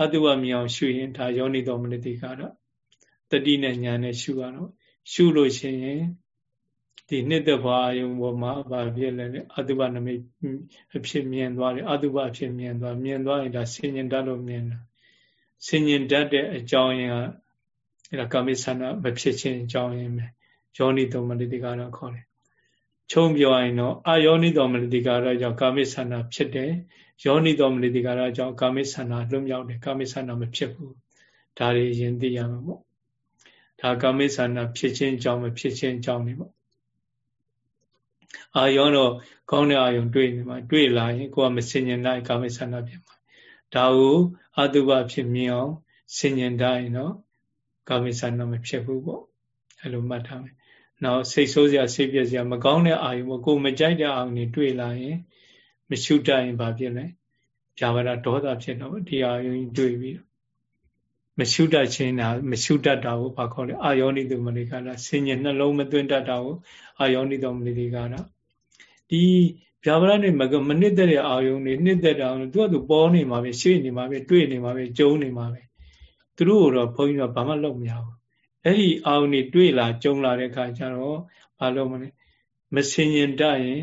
အတုပမြောင်ရှုရင်ဒါယောနိတော်မနတိကတော့တတိနဲ့ညာနဲ့ရှုရတော့ရှုလို့ရှိရင်ဒီနှစ်သက်ဘောအာယုံပေါ်မှာဗာဖြစ်လဲအတုပနမိတ်အဖြစ်မြင်သွားတယ်အတုပအဖြစ်မြင်သွားမြင်သွားရင်ဒါဆင်ញံတတ်လို့မြင်တာဆင်ញံတတ်တဲ့အကြောင်းရင်းက အဲ့ဒါကာမိဆန္ဒမဖြစ်ခြင်းအကြောင်းရင်းပဲယောနိတော်မနတိကတော့ခေါ်တယ်ချုံပြောရင်တော့အာယောနိတော်မနတိကာရကြောင့်ကာမိဆန္ဒဖြစ်တယ်ယောနိတော်မနတိကာရကြောင့်ကာမိဆန္ဒလွတ်မြောက်တယ်ကာမိဆန္ဒမဖြစ်ဘူးဒါတွေရင်သိရမှာပေါ့ဒါကာမိဆန္ဒဖြစ်ခြင်းကြောင့်မဖြစ်ခြင်းကြောင့်နေပေါ့အာယောတော့ကောင်းတဲ့အာယုံတွေ့နေမှာတွေ့လာရင်ကိုကမစင်ញင်နိုင်ကာမိဆန္ဒဖြစ်မှာဒါကိုအတုပဖြစ်မြင်အောင်စင်ញင်တိုင်းနော် ကာမိဆန္ဒမဖြစ်ဘူးပေါ့အဲ့လိုမှတ်ထားမယ်နောက်စိတ်ဆိုးစရာစိတ်ပြည့်စရာမကောင်းတဲ့အာယုံကိုမကြိုက်တဲ့အာယုံတွေတွေ့လာရင် မရှုတတ်ရင်ဘာဖြစ်လဲဖြာဝရဒေါသဖြစ်တော့ဒီအာယုံကြီးတွေ့ပြီးမရှုတတ်ခြင်းတာမရှုတတ်တာကိုဘာခေါ်လဲအာယောနိတုမလိကတာဆင်ញနှလုံးမသွင်းတတ်တာကိုအာယောနိတုမလိကတာဒီဖြာဝရနဲ့မမနစ်တဲ့အာယုံတွေနှစ်သက်တာသူကသူပေါ်နေမှာပဲရှေ့နေမှာပဲတွေ့နေမှာပဲကြုံနေမှာပဲ သူတို့တော့ဘုန်းကြီးကဘာမှလုပ်မရဘူးအဲ့ဒီအာုန်တွေတွေ့လာကြုံလာတဲ့အခါကျတော့ဘာလို့မလဲမစင်ញင်တရင်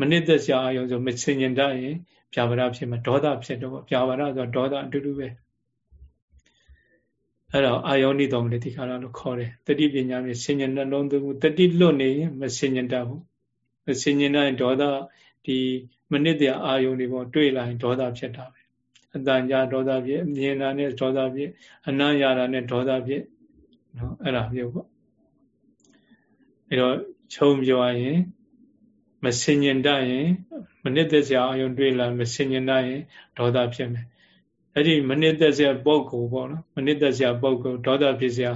မနစ်သက်စရာအာယုံဆိုမစင်ញင်တရင်ပြာပါဒဖြစ်မှာဒေါသဖြစ်တော့ပြာပါဒဆိုဒေါသအတူတူပဲအဲ့တော့အာယောနိတော်မလေးဒီခါလာလို့ခေါ်တယ်တတိပညာနဲ့ဆင်ញင်နှလုံးသွင်းမှုတတိလွတ်နေရင်မဆင်ញင်တတ်ဘူးမဆင်ញင်တတ်ရင်ဒေါသဒီမနစ်တဲ့အာယုံတွေပေါ်တွေ့လာရင်ဒေါသဖြစ်တာပဲ ဲ အတန်ကြာဒေါသဖြစ်မြင်တာနဲ့ဒေါသဖြစ်အနံ့ရတာနဲ့ဒေါသဖြစ်နော်အဲ့ဒါမျိုးပေါ့အဲ့တော့ခြုံပြောရရင်မစင်ញင်တတ်ရင်မနစ်သက်စရာအယုံတွေ့လာမစင်ញင်တတ်ရင်ဒေါသဖြစ်မယ်အဲ့ဒီမနစ်သက်စရာပုဂ္ဂိုလ်ပေါ့နော်မနစ်သက်စရာပုဂ္ဂိုလ်ဒေါသဖြစ်စရာ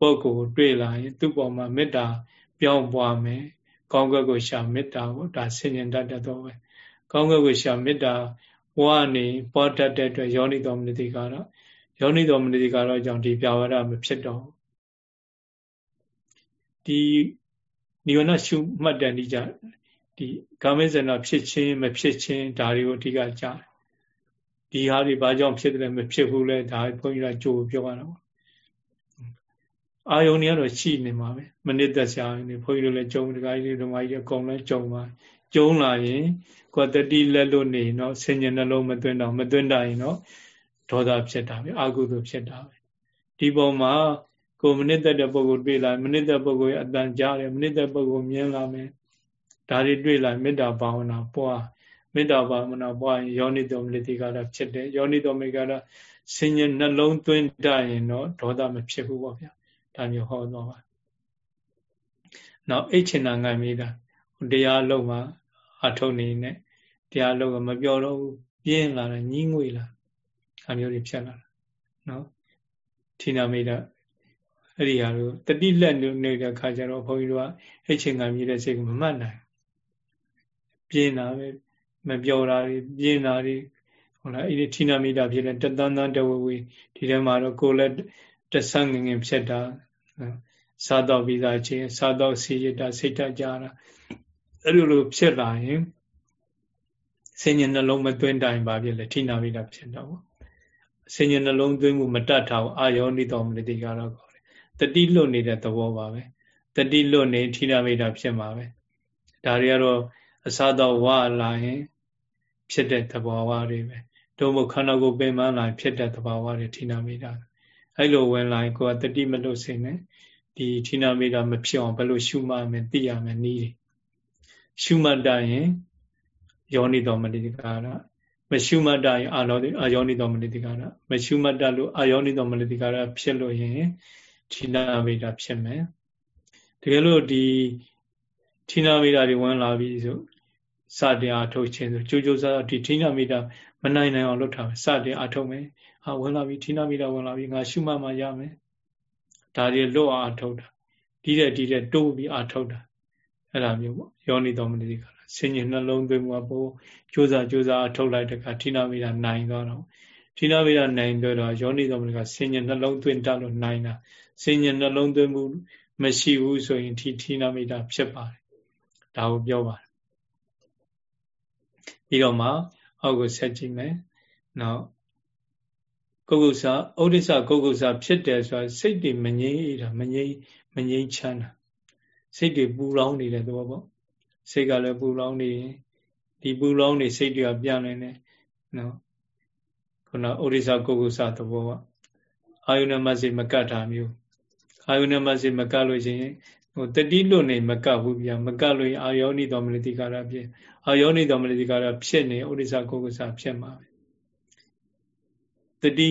ပုဂ္ဂိုလ်ကိုတွေ့လာရင်သူ့ပေါ်မှာမေတ္တာပြောင်းပွားမယ်ကောင်းကင်ကိုရှာမေတ္တာကိုဒါဆင်ញင်တတ်တဲ့တော့ပဲကောင်းကင်ကိုရှာမေတ္တာ ဝါနေပေါ်တတ်တဲ့အတွက်ယောနိတော်မနတိကတော့ယောနိတော်မနတိကတော့ကြောင့်ဒီပြဝရမဖြစ်တော့ဒီနိဝရဏရှုမှတ်တယ်ဒီကြဒီကာမေဇဏဖြစ်ခြင်းမဖြစ်ခြင်းဒါတွေကိုအဓိကကြားဒီဟာတွေဘာကြောင့်ဖြစ်တယ်မဖြစ်ဘူးလဲဒါဘုန်းကြီးကကြိုးပြောရတာပေါ့အာယုန်တွေကတော့ရှိနေမှာပဲမနစ်သက်စရာနေဘုန်းကြီးတို့လည်းကြုံတကားကြီးဓမ္မကြီးအကုန်လုံးကြုံပါ ကြုံလာရင်ကိုယ်တတိလက်လို့နေနော်ဆင်ញနှလုံးမသွင်းတော့မသွင်းတာရင်တော့ဒေါသဖြစ်တာပဲအာဟုသို့ဖြစ်တာပဲဒီပုံမှာကိုမနစ်သက်တဲ့ပုဂ္ဂိုလ်တွေ့လာမနစ်သက်ပုဂ္ဂိုလ်ရဲ့အတန်ကြားတယ်မနစ်သက်ပုဂ္ဂိုလ်မြင်လာမယ်ဒါတွေတွေ့လာမေတ္တာဘာဝနာပွားမေတ္တာဘာဝနာပွားရင်ယောနိတောမနတိကတော့ဖြစ်တယ်ယောနိတောမေကတော့ဆင်ញနှလုံးသွင်းတတ်ရင်တော့ဒေါသမဖြစ်ဘူးပေါ့ဗျာဒါမျိုးဟောတော့ပါနောက်အိတ်ချင်နာငံမိတာ တရားလုံးမှာအထုံနေနဲ့တရားလုံးကမပြောတော့ဘူးပြင်းလာတယ်ညှင်းငွေလာအမျိုးတွေဖြစ်လာတာနော်ထိနာမိတာအဲ့ဒီဟာကိုတတိလက်နေတဲ့ခါကျတော့ဘုန်းကြီးတို့ကအဲ့ချိန်ကမြည်တဲ့စိတ်ကိုမမှတ်နိုင်ပြင်းတာပဲမပြောတာတွေပြင်းတာတွေဟုတ်လားအဲ့ဒီထိနာမိတာဖြစ်တဲ့တသန်းသန်းတဝဝေဒီထဲမှာတော့ကိုယ်လက်တဆန်းငငင်ဖြစ်တာစားတော့ပြီးသားချင်းစားတော့စီရတာစိတ်တကြတာ အဲ့လိုလိုဖြစ်လာရင်ဆင်ញနှလုံးမသွင်းတိုင်းပါဖြစ်လေထိနာမိတာဖြစ်တော့ဆင်ញနှလုံးသွင်းမှုမတတ်တာကိုအာယောနိတော်မလတိကတော့တတိလွတ်နေတဲ့သဘောပါပဲတတိလွတ်နေထိနာမိတာဖြစ်မှာပဲဒါတွေကတော့အစားတော့ဝါလာရင် ဖြစ်တဲ့သဘောဝါတွေပဲတို့မို့ခန္ဓာကိုယ်ပင်ပန်းလာဖြစ်တဲ့သဘောဝါတွေထိနာမိတာအဲ့လိုဝင်လာရင်ကိုယ်ကတတိမလွတ်စေနဲ့ဒီထိနာမိတာမဖြစ်အောင်ဘယ်လိုရှုမှတ်မယ်သိရမယ်နည်းတွေ ရှုမှတ်တရင်ယောနိတော်မတိကာရမရှုမှတ်တရင်အာလောအာယောနိတော်မတိကာရမရှုမှတ်တလို့အာယောနိတော်မတိကာရဖြစ်လို့ရင်ဌိနာမိတာဖြစ်မယ်တကယ်လို့ဒီဌိနာမိတာတွေဝင်လာပြီဆိုစတရားထုတ်ခြင်းဆိုကြိုးကြိုးစားဒီဌိနာမိတာမမနိုင်နိုင်အောင်လုပ်ထားမယ်စတင်အထုတ်မယ်ဟာဝင်လာပြီဌိနမိတာဝင်လာပြီငါရှုမှတ်မှရမယ်ဒါတွေလွတ်အောင်အထုတ်တာဒီတဲ့ဒီတဲ့တိုးပြီးအထုတ်တာ အဲ့လိုမျိုးပေါ့ယောနိတော်မနိတိကဆင်ញင်နှလုံးသွင်းမှုပို့ကြိုးစားကြိုးစားအထုတ်လိုက်တဲ့အခါဌိနမိတာနိုင်သွားတော့ဌိနမိတာနိုင်တော့ယောနိတော်မနိကဆင်ញင်နှလုံးသွင်းတတ်လို့နိုင်တာဆင်ញင်နှလုံးသွင်းမှုမရှိဘူးဆိုရင်ဌိဌိနမိတာဖြစ်ပါတယ်ဒါကိုပြောပါတယ်ပြီးတော့မှအောက်ကိုဆက်ကြည့်မယ်နောက်ကုက္ကုဆာဩဒိစ္စကုက္ကုဆာဖြစ်တယ်ဆိုတာစိတ်တွေမငြိမ့်တာမငြိမ့်မငြိမ့်ချမ်းတာ စိတ်တွေပူလောင်နေတဲ့သဘောပေါ့စိတ်ကလည်းပူလောင်နေရင်ဒီပူလောင်နေစိတ်တွေကပြန့်နေတယ်နော်ခုနဩဒိစ္စကုက္ကုဆာသဘောကအာယုဏမစိမကတ်တာမျိုးအာယုဏမစိမကတ်လို့ရှိရင်ဟိုတတိလွတ်နေမကတ်ဘူးဗျာမကတ်လို့အာယောနိတော်မနတိကာရဖြစ်အာယောနိတော်မနတိကာရဖြစ်နေဩဒိစ္စကုက္ကုဆာဖြစ်မှာပဲတတိ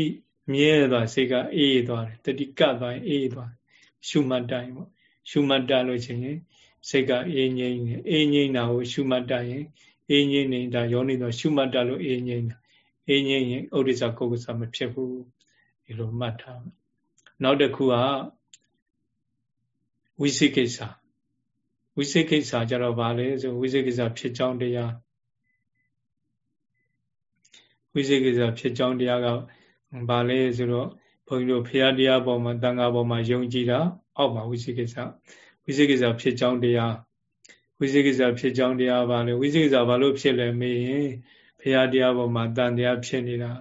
မြဲသွားစိတ်ကအေးသွားတယ်တတိကတ်သွားရင်အေးသွားရှုမှတ်တိုင်းပေါ့ ရှုမှတ်တလို့ချင်းရင်စိတ်ကအေးငြိမ့်နေအေးငြိမ့်တာကိုရှုမှတ်တရင်အေးငြိမ့်နေတာယောနိတော့ရှုမှတ်တလို့အေးငြိမ့်တာအေးငြိမ့်ရင်ဥဒိစ္စကုက္ကစမဖြစ်ဘူးဒီလိုမှတ်ထားနောက်တစ်ခုကဝိသိကိစ္စဝိသိကိစ္စကြတော့ဗာလဲဆိုဝိသိကိစ္စဖြစ်ကြောင်းတရားဝိသိကိစ္စဖြစ်ကြောင်းတရားကဗာလဲဆိုတော့ဘုန်းကြီးတို့ဖရာတရားပေါ်မှာတန်ခါပေါ်မှာယုံကြည်တာ အောက်မှာဝိသိကိစ္စဝိသိကိစ္စဖြစ်ကြောင်းတရားဝိသိကိစ္စဖြစ်ကြောင်းတရားဗာလဲဝိသိကိစ္စဘာလို့ဖြစ်လဲမေးရင်ဖရာတရားပေါ်မှာတန်တရားဖြစ်နေတာ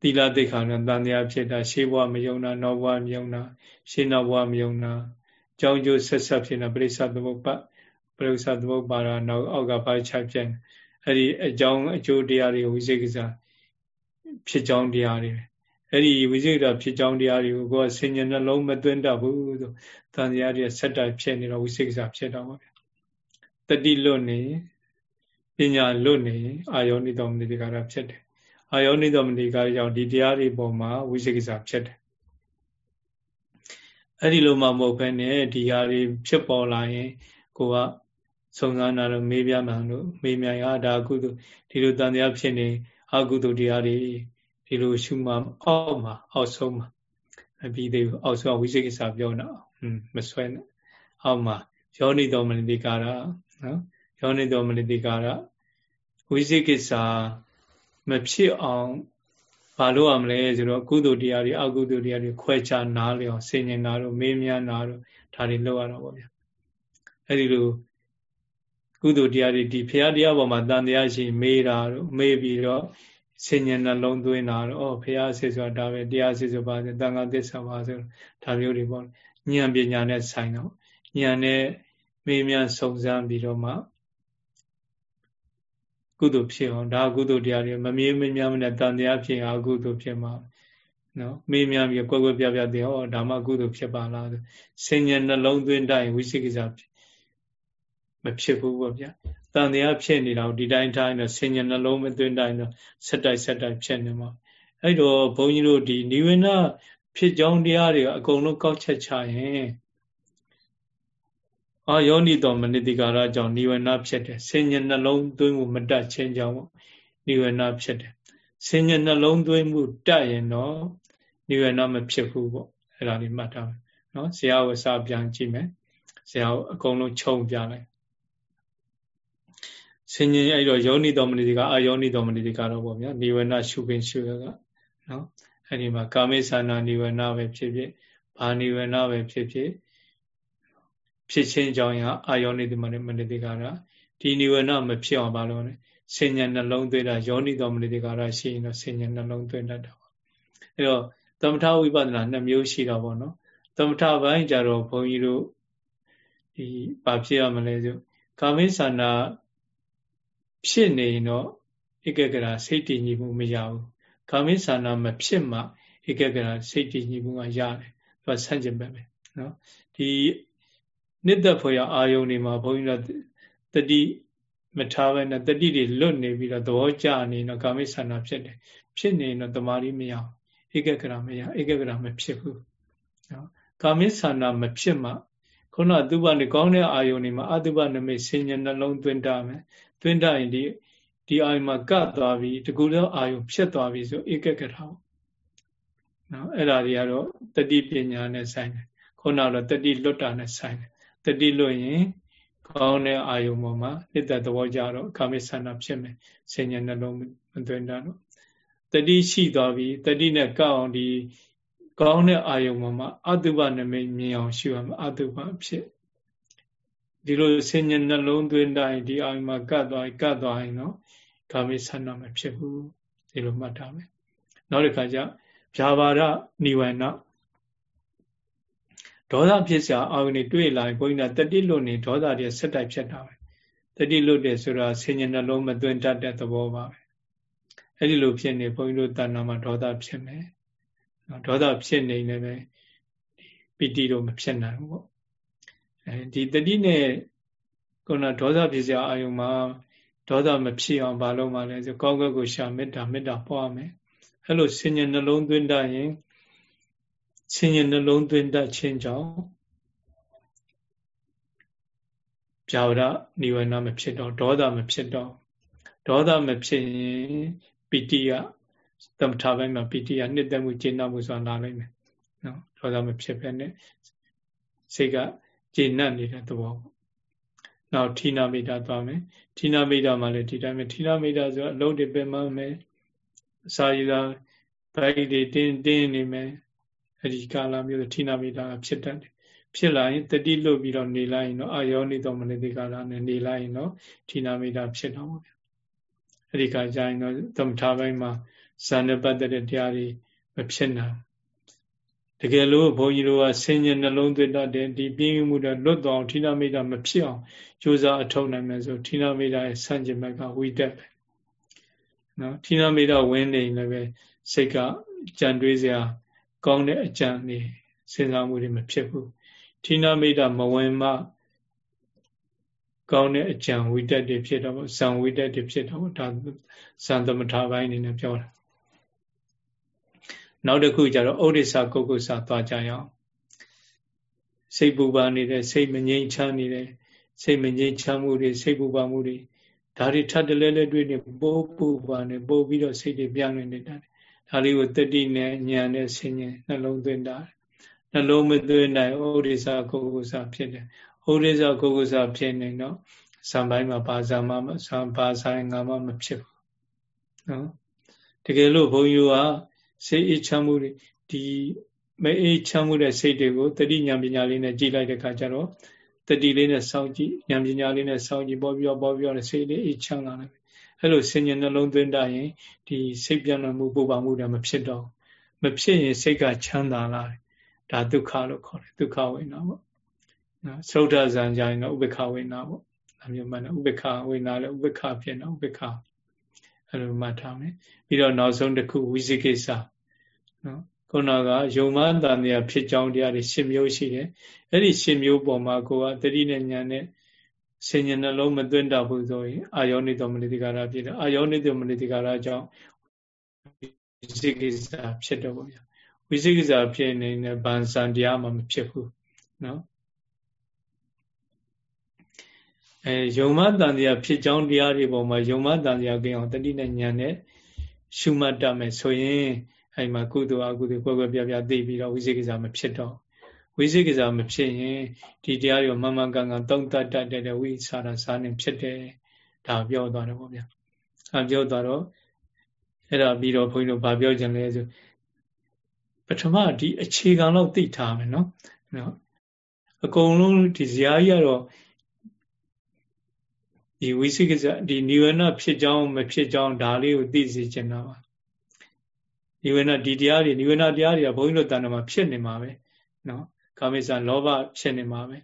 သီလသိက္ခာနဲ့တန်တရားဖြစ်တာရှေးဘဝမယုံတာနောက်ဘဝမယုံတာရှေးနောက်ဘဝမယုံတာကြောင်းကျိုးဆက်ဆက်ဖြစ်နေပရိစ္ဆသမုပ္ပါပရိစ္ဆသမုပ္ပါဒနောက်အောက်ကဘာချပြည့်အဲ့ဒီအကြောင်းအကျိုးတရားတွေဝိသေကိစ္စဖြစ်ကြောင်းတရားတွေ အဲ့ဒီဝိသေကိစ္စဖြစ်ကြောင်းတရားတွေကိုကိုယ်ဆင်ញံနှလုံးမသွင်းတတ်ဘူးဆိုတန်တရားတွေဆက်တိုက်ဖြစ်နေတော့ဝိသေကိစ္စဖြစ်တော့ပါဗျတတိလွတ်နေပညာလွတ်နေအာယောနိတော်မနိတိကာရဖြစ်တယ်အာယောနိတော်မနိတိကာရကြောင့်ဒီတရားတွေပေါ်မှာဝိသေကိစ္စဖြစ်တယ်အဲ့ဒီလိုမှမဟုတ်ဘဲနဲ့ဒီဟာတွေဖြစ်ပေါ်လာရင်ကိုကစုံစမ်းတာတော့မေးပြမှန်လို့မေးမြန်ရဒါကုသိုလ်ဒီလိုတန်တရားဖြစ်နေအကုသိုလ်တရားတွေ ဒီလိုရှုမှအောက်မှာအောက်ဆုံးမှာအပြီးသေးဘူးအောက်ဆုံးဝိသေကိစ္စပြောတော့မဆွဲနဲ့အောက်မှာယောနိတော်မနတိကာရနော်ယောနိတော်မနတိကာရဝိသေကိစ္စမဖြစ်အောင်ဘာလို့ရမလဲဆိုတော့ကုသိုလ်တရားတွေအကုသိုလ်တရားတွေခွဲခြားနားလျော်ဆင်ញင်တာတို့မေးမြန်းတာတို့ဒါတွေလောက်ရတော့ဗောဗျာအဲ့ဒီလိုကုသိုလ်တရားတွေဒီဖရာတရားပေါ်မှာတန်တရားရှိမေးတာတို့မေးပြီးတော့ ဆင်ញင်နှလုံးသွင်းတာတော့ဩဖရာဆေဆိုတာဒါပဲတရားဆေဆိုပါစေတန်ခါသစ္စာပါဆိုဒါမျိုးတွေပေါ့ဉာဏ်ပညာနဲ့ဆိုင်တော့ဉာဏ်နဲ့မေးမြန်းစုံစမ်းပြီးတော့မှကုသိုလ်ဖြစ်အောင်ဒါကုသိုလ်တရားတွေမမေးမမြန်းမနဲ့တန်တရားဖြစ်အောင်ကုသိုလ်ဖြစ်မှာနော်မေးမြန်းပြီးကွက်ကွက်ပြပြတဲ့ဟောဒါမှကုသိုလ်ဖြစ်ပါလားဆင်ញံနှလုံးသွင်းတိုင်းဝိသိကိစ္စမဖြစ်ဘူးပေါ့ဗျာ တန်တရားဖြစ်နေတာဒီတိုင်းတိုင်းတော့ဆင်ញံနှလုံးမသွင်းတိုင်းတော့ဆက်တိုက်ဆက်တိုက်ဖြစ်နေမှာအဲ့တော့ဘုန်းကြီးတို့ဒီနိဝေနဖြစ်ကြောင်းတရားတွေအကုန်လုံးကောက်ချက်ချရင်အာယောနိတော်မနတိကာရကြောင့်နိဝေနဖြစ်တယ်ဆင်ញနှလုံးသွင်းမှုမတတ်ခြင်းကြောင့်နိဝေနဖြစ်တယ်ဆင်ញနှလုံးသွင်းမှုတတ်ရင်တော့နိဝေနမဖြစ်ဘူးပေါ့အဲ့ဒါလေးမှတ်ထားမယ်နော်ဇေယဝစာပြန်ကြည့်မယ်ဇေယအကုန်လုံးခြုံပြလိုက် ဆင်ញင်အဲ့တော့ယောနိတော်မနတိကအာယောနိတော်မနတိကတော့ပေါ့ဗျာနိဝေနရှုပင်ရှုရကနော်အဲ့ဒီမှာကာမိသနာနိဝေနပဲဖြစ်ဖြစ်ဘာနိဝေနပဲဖြစ်ဖြစ်ဖြစ်ချင်းကြောင့်ရအာယောနိတမနိမနိတိကာရဒီနိဝရဏမဖြစ်အောင်ပါလို့လေဆင်ញံနှလုံးသွင်းတာယောနိတော်မနိတိကာရရှိရင်တော့ဆင်ញံနှလုံးသွင်းတတ်တာပါအဲတော့သမထဝိပဿနာနှစ်မျိုးရှိတာပေါ့နော်သမထဘိုင်းကြတော့ဘုန်းကြီးတို့ဒီဘာဖြစ်ရမလဲဆိုကာမိသနာ ဖြစ်နေရင်တော့ဧကဂရစိတ်တည်ညီမှုမရဘူးကာမိသနာမဖြစ်မှဧကဂရစိတ်တည်ညီမှုကရတယ်သူကဆန့်ကျင်ဘက်ပဲနော်ဒီနှစ်သက်ဖွယ်ရအာယုန်တွေမှာဘုန်းကြီးတို့တတိမထားပဲနဲ့တတိတွေလွတ်နေပြီးတော့သဘောကျနေတော့ကာမိဆန္ဒဖြစ်တယ်ဖြစ်နေတော့တမာရီမရအောင်ဧကဂရမရဧကဂရမဖြစ်ဘူးနော်ကာမိဆန္ဒမဖြစ်မှခုနသူပနေကောင်းတဲ့အာယုန်တွေမှာအတုပနမိတ်ဆင်ញနှလုံးသွင်းတာမယ် သွင်းတာရင်ဒီဒီအာယုံမှာကတ်သွားပြီတကူသောအာယုံဖြစ်သွားပြီဆိုဧကကထာနော်အဲ့ဒါတွေကတော့တတိပညာနဲ့ဆိုင်တယ်ခုနကတော့တတိလွတ်တာနဲ့ဆိုင်တယ်တတိလွတ်ရင်ကောင်းတဲ့အာယုံပေါ်မှာနှစ်သက်သဘောကြတော့ကာမိဆန္ဒဖြစ်မယ်ဆင်ញနှလုံးမသွင်းတာတော့တတိရှိသွားပြီတတိနဲ့ကောက်အောင်ဒီကောင်းတဲ့အာယုံပေါ်မှာအတုပနမိတ်မြင်အောင်ရှုရမယ်အတုပဖြစ် ဒီလိုဆင်ញနှလုံးသွင်းတိုင်းဒီအာယုံမှာကတ်သွားကတ်သွားရင်တော့ကာမိဆန္ဒမဖြစ်ဘူးဒီလိုမှတ်ထားမယ်နောက်တစ်ခါကျဗျာပါဒနိဝရဏဒေါသဖြစ်စရာအာယုန်တွေတွေ့လာရင်ဘုန်းကြီးကတတိလွတ်နေဒေါသတွေဆက်တိုက်ဖြစ်တာပဲတတိလွတ်တယ်ဆိုတာဆင်ញနှလုံးမသွင်းတတ်တဲ့သဘောပါပဲအဲ့ဒီလိုဖြစ်နေဘုန်းကြီးတို့တဏ္ဍာမှာဒေါသဖြစ်မယ်ဒေါသဖြစ်နေလည်းပဲပီတိတော့မဖြစ်နိုင်ဘူးပေါ့ အဲဒီတတိနဲ့ခုနဒေါသဖြစ်စရာအာယုန်မှာဒေါသမဖြစ်အောင်ဘာလို့မှလဲဆိုကောင်းကင်ကိုရှာမေတ္တာမေတ္တာပွားမယ်အဲ့လိုဆင်ញနှလုံးသွင်းတတ်ရင်ဆင်ញနှလုံးသွင်းတတ်ခြင်းကြောင့်ပြာဝရနိဝရဏမဖြစ်တော့ဒေါသမဖြစ်တော့ဒေါသမဖြစ်ရင်ပိတိယသမထဘက်မှာပိတိယနှစ်သက်မှုကျေနပ်မှုဆိုတာလာနိုင်မယ်နော်ဒေါသမဖြစ်ပဲနဲ့စိတ်က ကျေနပ်နေတဲ့သဘောပေါ့နောက်ဌိနာမိတာသွားမယ်ဌိနာမိတာမှာလည်းဒီတိုင်းပဲဌိနာမိတာဆိုအလုံးတွေပင်မမယ်အစာရည်သာဗိုက်တွေတင်းတင်းနေမယ်အဲ့ဒီကာလမျိုးဌိနာမိတာဖြစ်တတ်တယ်ဖြစ်လာရင်တတိလွတ်ပြီးတော့နေလိုက်ရင်တော့အာယောနိသောမနတိကာလနဲ့နေလိုက်ရင်တော့ဌိနာမိတာဖြစ်တော့ပါဗျအဲ့ဒီကကြရင်တော့သမထပိုင်းမှာဇာနဲ့ပတ်သက်တဲ့တရားတွေမဖြစ်နိုင် တကယ်လို့ဘုန်းကြီးတို့ကဆင်ញနှလုံးသွင်းတတ်တယ်ဒီပြင်းမှုတွေလွတ်တော်ဌိနာမိတာမဖြစ်အောင်ကြိုးစားအထောက်နိုင်မယ်ဆိုဌိနာမိတာရဲ့ဆန့်ကျင်ဘက်ကဝိတက်ပဲနော်ဌိနာမိတာဝင်နေလည်းပဲစိတ်ကကြံတွေးစရာကောင်းတဲ့အကြံတွေစဉ်းစားမှုတွေမဖြစ်ဘူးဌိနာမိတာမဝင်မှကောင်းတဲ့အကြံဝိတက်တွေဖြစ်တော့ဇံဝိတက်တွေဖြစ်တော့ဒါဇံသမထပိုင်းအနေနဲ့ပြောတာ နောက်တစ်ခုကျတော့ဩဒိစ္စကုက္ကုဆာသွားကြရအောင်စိတ်ပူပါနေတဲ့စိတ်မငြိမ်းချမ်းနေတဲ့စိတ်မငြိမ်းချမ်းမှုတွေစိတ်ပူပါမှုတွေဒါတွေထပ်တလဲလဲတွေ့နေပိုးပူပါနေပို့ပြီးတော့စိတ်တွေပြောင်းနေနေတာဒါလေးကိုတတိနဲ့ဉာဏ်နဲ့ဆင်ញင်နှလုံးသွင်းတာနှလုံးမသွင်းနိုင်ဩဒိစ္စကုက္ကုဆာဖြစ်တယ်ဩဒိစ္စကုက္ကုဆာဖြစ်နေတော့ဇံပိုင်းမှာဘာဇာမဇံဘာဆိုင်ငါမမဖြစ်ဘူးနော်တကယ်လို့ဘုန်းကြီးက စိတ်အေးချမ်းမှုတွေဒီမအေးချမ်းမှုတဲ့စိတ်တွေကိုတတိညာပညာလေးနဲ့ကြည်လိုက်တဲ့အခါကျတော့တတိလေးနဲ့စောင့်ကြည့်ဉာဏ်ပညာလေးနဲ့စောင့်ကြည့်ပေါ်ပြီးတော့ပေါ်ပြီးတော့စိတ်လေးအေးချမ်းလာတယ်အဲ့လိုဆင်ញံနှလုံးသွင်းတတ်ရင်ဒီစိတ်ပြန်မှုပူပါမှုတွေမဖြစ်တော့မဖြစ်ရင်စိတ်ကချမ်းသာလာတယ်ဒါဒုက္ခလို့ခေါ်တယ်ဒုက္ခဝိညာဉ်ပေါ့နော်သုဒ္ဓဇံကြရင်တော့ဥပ္ပခဝိညာဉ်ပေါ့ဒါမျိုးမှန်တယ်ဥပ္ပခဝိညာဉ်လည်းဥပ္ပခဖြစ်တော့ဥပ္ပခ အဲ့လိုမှတ်ထားမယ်ပြီးတော့နောက်ဆုံးတစ်ခုဝိသိကိစ္စနော်ခုနကယုံမှန်တန်တရားဖြစ်ကြောင်းတရားတွေ၈မျိုးရှိတယ်အဲ့ဒီ၈မျိုးပေါ်မှာကိုကတတိနဲ့ညာနဲ့ဆင်ញနှလုံးမသွင်းတတ်ဘူးဆိုရင်အာယောနိတောမနတိကာရဖြစ်တယ်အာယောနိတောမနတိကာရကြောင့်ဝိသိကိစ္စဖြစ်တော့ဗျာဝိသိကိစ္စဖြစ်နေတဲ့ဗန်စံတရားမှမဖြစ်ဘူးနော် အဲယုံမတန်တရားဖြစ်ကြောင်းတရားတွေပေါ်မှာယုံမတန်တရားကင်းအောင်တတိနဲ့ညာနဲ့ရှုမှတ်တတ်မယ်ဆိုရင်အဲဒီမှာကုသိုလ်အကုသိုလ်ကွယ်ကွယ်ပြားပြားသိပြီးတော့ဝိသေကိစ္စမဖြစ်တော့ဝိသေကိစ္စမဖြစ်ရင်ဒီတရားတွေမှန်မှန်ကန်ကန်သုံးတတ်တတ်တဲ့ဝိသရာစာနဲ့ဖြစ်တယ်ဒါပြောသွားတယ်ပေါ့ဗျာအဲပြောသွားတော့အဲ့ဒါပြီးတော့ဘုန်းကြီးတို့ဗာပြောကြလဲဆိုပထမဒီအခြေခံတော့သိထားမယ်နော်နော်အကုန်လုံးဒီဇာကြီးကတော့ ဒီဝိသိကိစ္စဒီနိဝရဏဖြစ်ကြောင်းမဖြစ်ကြောင်းဒါလေးကိုသိစေချင်တာပါနိဝရဏဒီတရားတွေနိဝရဏတရားတွေကဘုန်းကြီးတို့တဏ္ဍာမှာဖြစ်နေမှာပဲနော်ကာမိစ္ဆာလောဘဖြစ်နေမှာပဲ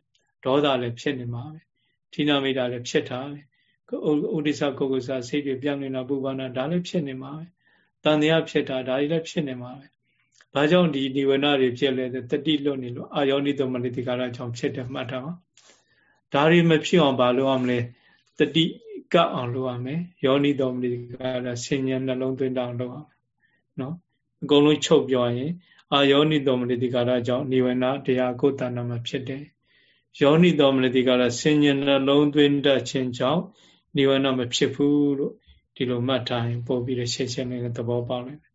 ဒေါသလည်းဖြစ်နေမှာပဲဌိနမိတာလည်းဖြစ်တာပဲဥဒိစ္စကုက္ကုစာစိတ်တွေပြောင်းနေတာပူပါနာဒါလည်းဖြစ်နေမှာပဲတန်တရားဖြစ်တာဒါတွေလည်းဖြစ်နေမှာပဲဘာကြောင့်ဒီနိဝရဏတွေဖြစ်လဲတတိလွတ်နေလို့အာယောနိတမနတိကာရကြောင့်ဖြစ်တယ်မှတ်ထားပါဒါတွေမဖြစ်အောင်ဘာလုပ်ရမလဲ တတိကအောင်လုပ်ရမယ်ယောနိတော်မနိကာရဆင်ញံနှလုံးသွင်းတောင်လုပ်ရမယ်နော်အကုန်လုံးချုပ်ပြောရင်အာယောနိတော်မနိတိကာရကြောင့်နိဝရဏတရားကိုယ်တဏ္ဍမှာဖြစ်တယ်ယောနိတော်မနိတိကာရဆင်ញံနှလုံးသွင်းတတ်ခြင်းကြောင့်နိဝရဏမဖြစ်ဘူးလို့ဒီလိုမှတ်ထားရင်ပို့ပြီးတော့ရှင်းရှင်းလေးသဘောပေါက်လိမ့်မယ်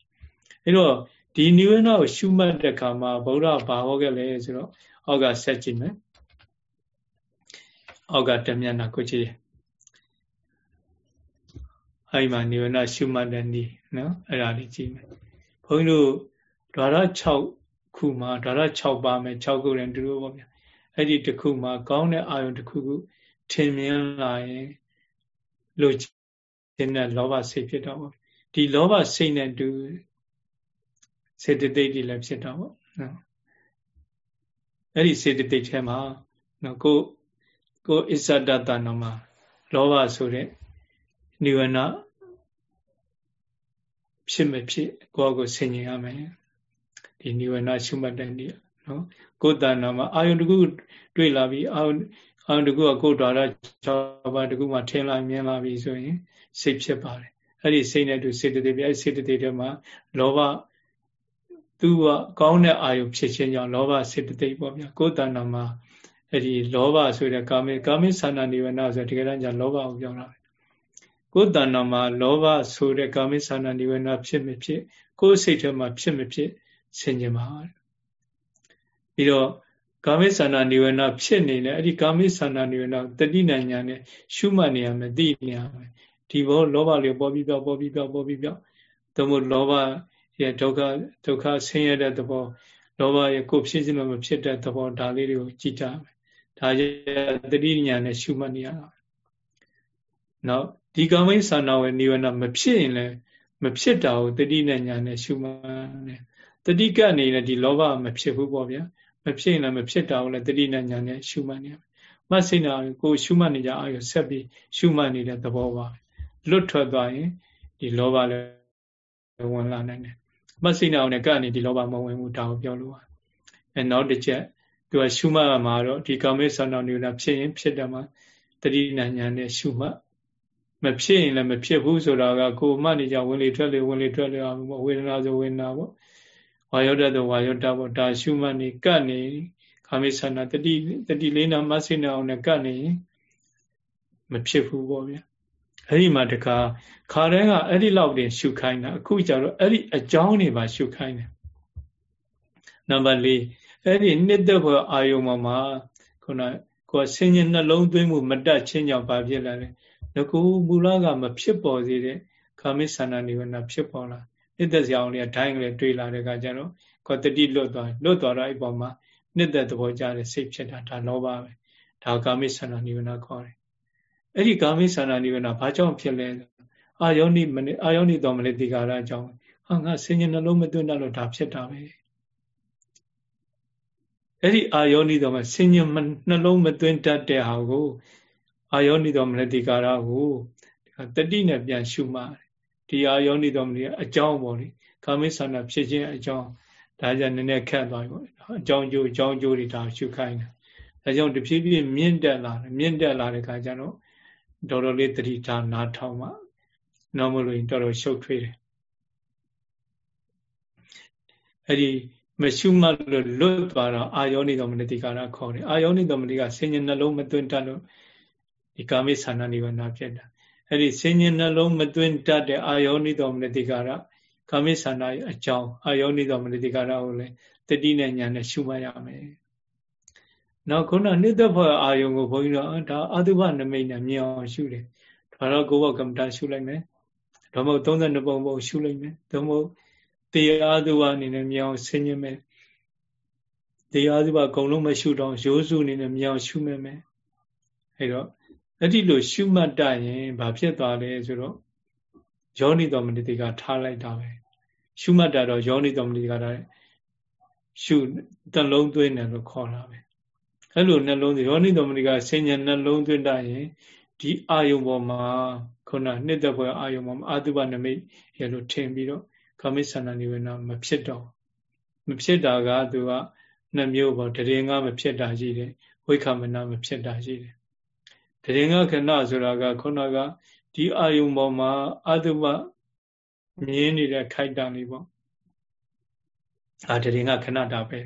အဲ့တော့ဒီနိဝေနကိုရှုမှတ်တဲ့အခါမှာဗုဒ္ဓဘာဟောခဲ့လဲဆိုတော့အောက်ကဆက်ကြည့်မယ်အောက်ကတမျက်နှာကိုကြည့် အဲ့မှာနိဝေနရှုမှတ်တဲ့နည်းနော်အဲ့ဒါလေးကြည့်မယ်ဘုန်းကြီးတို့ဓာရ6ခုမှာဓာရ6ပါမယ်6ခုလည်းတူလို့ပေါ့ဗျာအဲ့ဒီတစ်ခုမှာကောင်းတဲ့အာယုံတစ်ခုခုထင်မြင်လာရင်လို့ခြင်းနဲ့လောဘစိတ်ဖြစ်တော့ပေါ့ဒီလောဘစိတ်နဲ့တူစေတသိက်တွေလည်းဖြစ်တော့ပေါ့နော်အဲ့ဒီစေတသိက်ထဲမှာနော်ကိုကိုအစ္ဆဒတနမှာလောဘဆိုတဲ့ နိဝရဏဖြစ်မဖြစ်ကိုယ့်ကိုဆင်ញင်ရမယ်ဒီနိဝရဏရှုမှတ်တဲ့နေ့နော်ကိုယ်တဏ္ဍာမှာအာယုန်တခုတွေ့လာပြီးအာယုန်အာယုန်တခုကကိုယ်တော်ရ6ပါးတခုမှထင်လာမြင်လာပြီဆိုရင်စိတ်ဖြစ်ပါတယ်အဲ့ဒီစိတ်နဲ့တူစေတသိက်ပြအဲ့စေတသိက်တွေမှာလောဘသူကကောင်းတဲ့အာယုဖြစ်ခြင်းကြောင့်လောဘစေတသိက်ပေါ့ဗျာကိုယ်တဏ္ဍာမှာအဲ့ဒီလောဘဆိုတဲ့ကာမေကာမေသန္တာနိဝရဏဆိုတကယ်တမ်းကျလောဘကိုပြောတာ ကိုယ်တဏ္ဍာမှာလောဘဆိုတဲ့ကာမေသန္တာနိဝရဏဖြစ်မဖြစ်ကိုယ်စိတ်ထဲမှာဖြစ်မဖြစ်ဆင်ခြင်ပါပြီးတော့ကာမိသန္တာနိဝရဏဖြစ်နေတယ်အဲ့ဒီကာမိသန္တာနိဝရဏတတိဉာဏ်နဲ့ရှုမှတ်နေရမယ်သိနေရမယ်ဒီဘောလောဘလေးပေါ်ပြီးပြောက်ပေါ်ပြီးပြောက်ပေါ်ပြီးပြောက်သို့မဟုတ်လောဘရဲ့ဒုက္ခဒုက္ခဆင်းရဲတဲ့သဘောလောဘရဲ့ကိုဖြစ်ခြင်းလို့မဖြစ်တဲ့သဘောဒါလေးတွေကိုကြည်ကြမယ်ဒါရဲ့တတိဉာဏ်နဲ့ရှုမှတ်နေရတာနောက် ဒီကာမိသန္တာဝေနိဝရဏမဖြစ်ရင်လည်းမဖြစ်တာကိုတတိနဲ့ဉာဏ်နဲ့ရှုမှတ်တယ်တတိကအနေနဲ့ဒီလောဘမဖြစ်ဘူးပေါ့ဗျာမဖြစ်ရင်လည်းမဖြစ်တာကိုလည်းတတိနဲ့ညာနဲ့ရှုမှတ်နေရမစိနာကိုရှုမှတ်နေကြအာရုံဆက်ပြီးရှုမှတ်နေတဲ့သဘောပါလွတ်ထွက်သွားရင်ဒီလောဘလည်းဝင်လာနိုင်တယ်မစိနာအောင်လည်းကနေဒီလောဘမဝင်ဘူးဒါကိုပြောလို့ပါအဲနောက်တစ်ချက်သူကရှုမှတ်မှာတော့ဒီကာမေသနာနိဝရဏဖြစ်ရင်ဖြစ်တယ်မှာတတိနဲ့ညာနဲ့ရှုမှတ် မဖြစ်ရင်လည်းမဖြစ်ဘူးဆိုတာကကိုယ်မှနေကြဝင်လေထွက်လေဝင်လေထွက်လေအောင်ဝေဒနာဆိုဝေဒနာပေါ့ဝါယောတတော့ဝါယောတပေါ့ဒါရှုမှတ်နေကတ်နေကာမိဆန္ဒတတိတတိလေးနာမဆိနေအောင်နဲ့ကတ်နေမဖြစ်ဘူးပေါ့ဗျာအဲ့ဒီမှာတခါခါတဲ့ကအဲ့ဒီလောက်တင်ရှုခိုင်းတာအခုကျတော့အဲ့ဒီအကြောင်းတွေပါရှုခိုင်းတယ်နံပါတ်၄အဲ့ဒီနှစ်သက်ဖို့အာယုံမှာမှာခုနကိုဆင်ញနှလုံးသွင်းမှုမတက်ချင်းကြောင့်ဘာဖြစ်လာလဲင ကူမူလကမဖြစ်ပေါ်စေတဲ့ကာမိဆန္ဒနိဝရဏဖြစ်ပေါ်လာနှစ်သက်စရာအောင်လေးဒိုင်းကလေးတွေးလာတဲ့အခါကျတော့ကိုတတိလွတ်သွားလွတ်သွားတော့အဲ့ပေါ်မှာနှစ်သက်သဘောကြတဲ့စိတ်ဖြစ်တာဒါလောဘပဲဒါကာမိဆန္ဒနိဝရဏခေါ်တယ်အဲ့ဒီကာမိဆန္ဒနိဝရဏဘာကြောင့်ဖြစ်လဲအာယောနိမနိအာယောနိတော်မလေးတိကာရအကြောင်းဟာငါဆင်ញနှလုံးမသွင်းတတ်လို့ဒါဖြစ်တာပဲအဲ့ဒီအာယောနိတော်မှာဆင်ញနှလုံးမသွင်းတတ်တဲ့ဟာကို အာယောနိတော်မလေးတိကာရကိုတတိနဲ့ပြန်ရှုမှတ်ဒီအာယောနိတော်မူအကြောင်းပေါ့လေကာမိဆန္ဒဖြစ်ခြင်းအကြောင်းဒါကြနည်းနည်းခက်သွားပြီပေါ့အကြောင်းကျိုးအကြောင်းကျိုးတွေဒါရှုခိုင်းတယ်ဒါကြောင့်တဖြည်းဖြည်းမြင့်တက်လာတယ်မြင့်တက်လာတဲ့အခါကျတော့တော်တော်လေးတတိထားနားထောင်မှနော်မလို့ရင်တော်တော်ရှုပ်ထွေးတယ်အဲ့ဒီမရှုမှတ်လို့လွတ်သွားတော့အာယောနိတော်မနတိကာရခေါ်တယ်အာယောနိတော်မနတိကဆင်ញနှလုံးမသွင်းတတ်လို့ ဒီကာမိဆန္ဒနိဗ္ဗာန်ဖြစ်တာအဲ့ဒီဆင်ញင်နှလုံးမသွင်းတတ်တဲ့အာယောနိတော်မနတိကာရကာမိဆန္ဒရဲ့အကြောင်းအာယောနိတော်မနတိကာရကိုလည်းတတိနဲ့ညာနဲ့ရှုမှတ်ရမယ်။နောက်ခုနနိတ္တဖောအာယုံကိုဘုန်းကြီးတို့ဒါအတုပနမိတ်နဲ့မြင်အောင်ရှုတယ်။ဒါတော့ကိုယ်ဘောကမ္မတာရှုလိုက်မယ်။ဒါမှမဟုတ်32ပုံပုံရှုလိုက်မယ်။ဒါမှမဟုတ်တရားသူအနေနဲ့မြင်အောင်ဆင်ញင်မယ်။တရားသူအကုန်လုံးမရှုတော့ရိုးစုအနေနဲ့မြင်အောင်ရှုမယ်မယ်။အဲတော့ အဲ့ဒီလိုရှုမှတ်တရင်ဘာဖြစ်သွားလဲဆိုတော့ယောနိတော်မနိတိကထားလိုက်တာပဲရှုမှတ်တာတော့ယောနိတော်မနိတိကတာရှုနှလုံးသွင်းတယ်လို့ခေါ်တာပဲအဲ့လိုနှလုံးသွင်းယောနိတော်မနိကဆင်ញံနှလုံးသွင်းတရင်ဒီအာယုံပေါ်မှာခုနနှစ်သက်ဖွယ်အာယုံပေါ်မှာအာတုပနမိတ်ရလို့ထင်ပြီးတော့ကာမိဆန္ဒနိဝေနမဖြစ်တော့မဖြစ်တာကသူကနှမျိုးပေါ့တရင်ကမဖြစ်တာရှိတယ်ဝိခမနာမဖြစ်တာရှိတယ် တရင်ကခဏဆိုတာကခုနကဒီအာယုံပေါ်မှာအတုပမြင်နေတဲ့ခိုက်တံလေးပေါ့အာတရင်ကခဏတာပဲ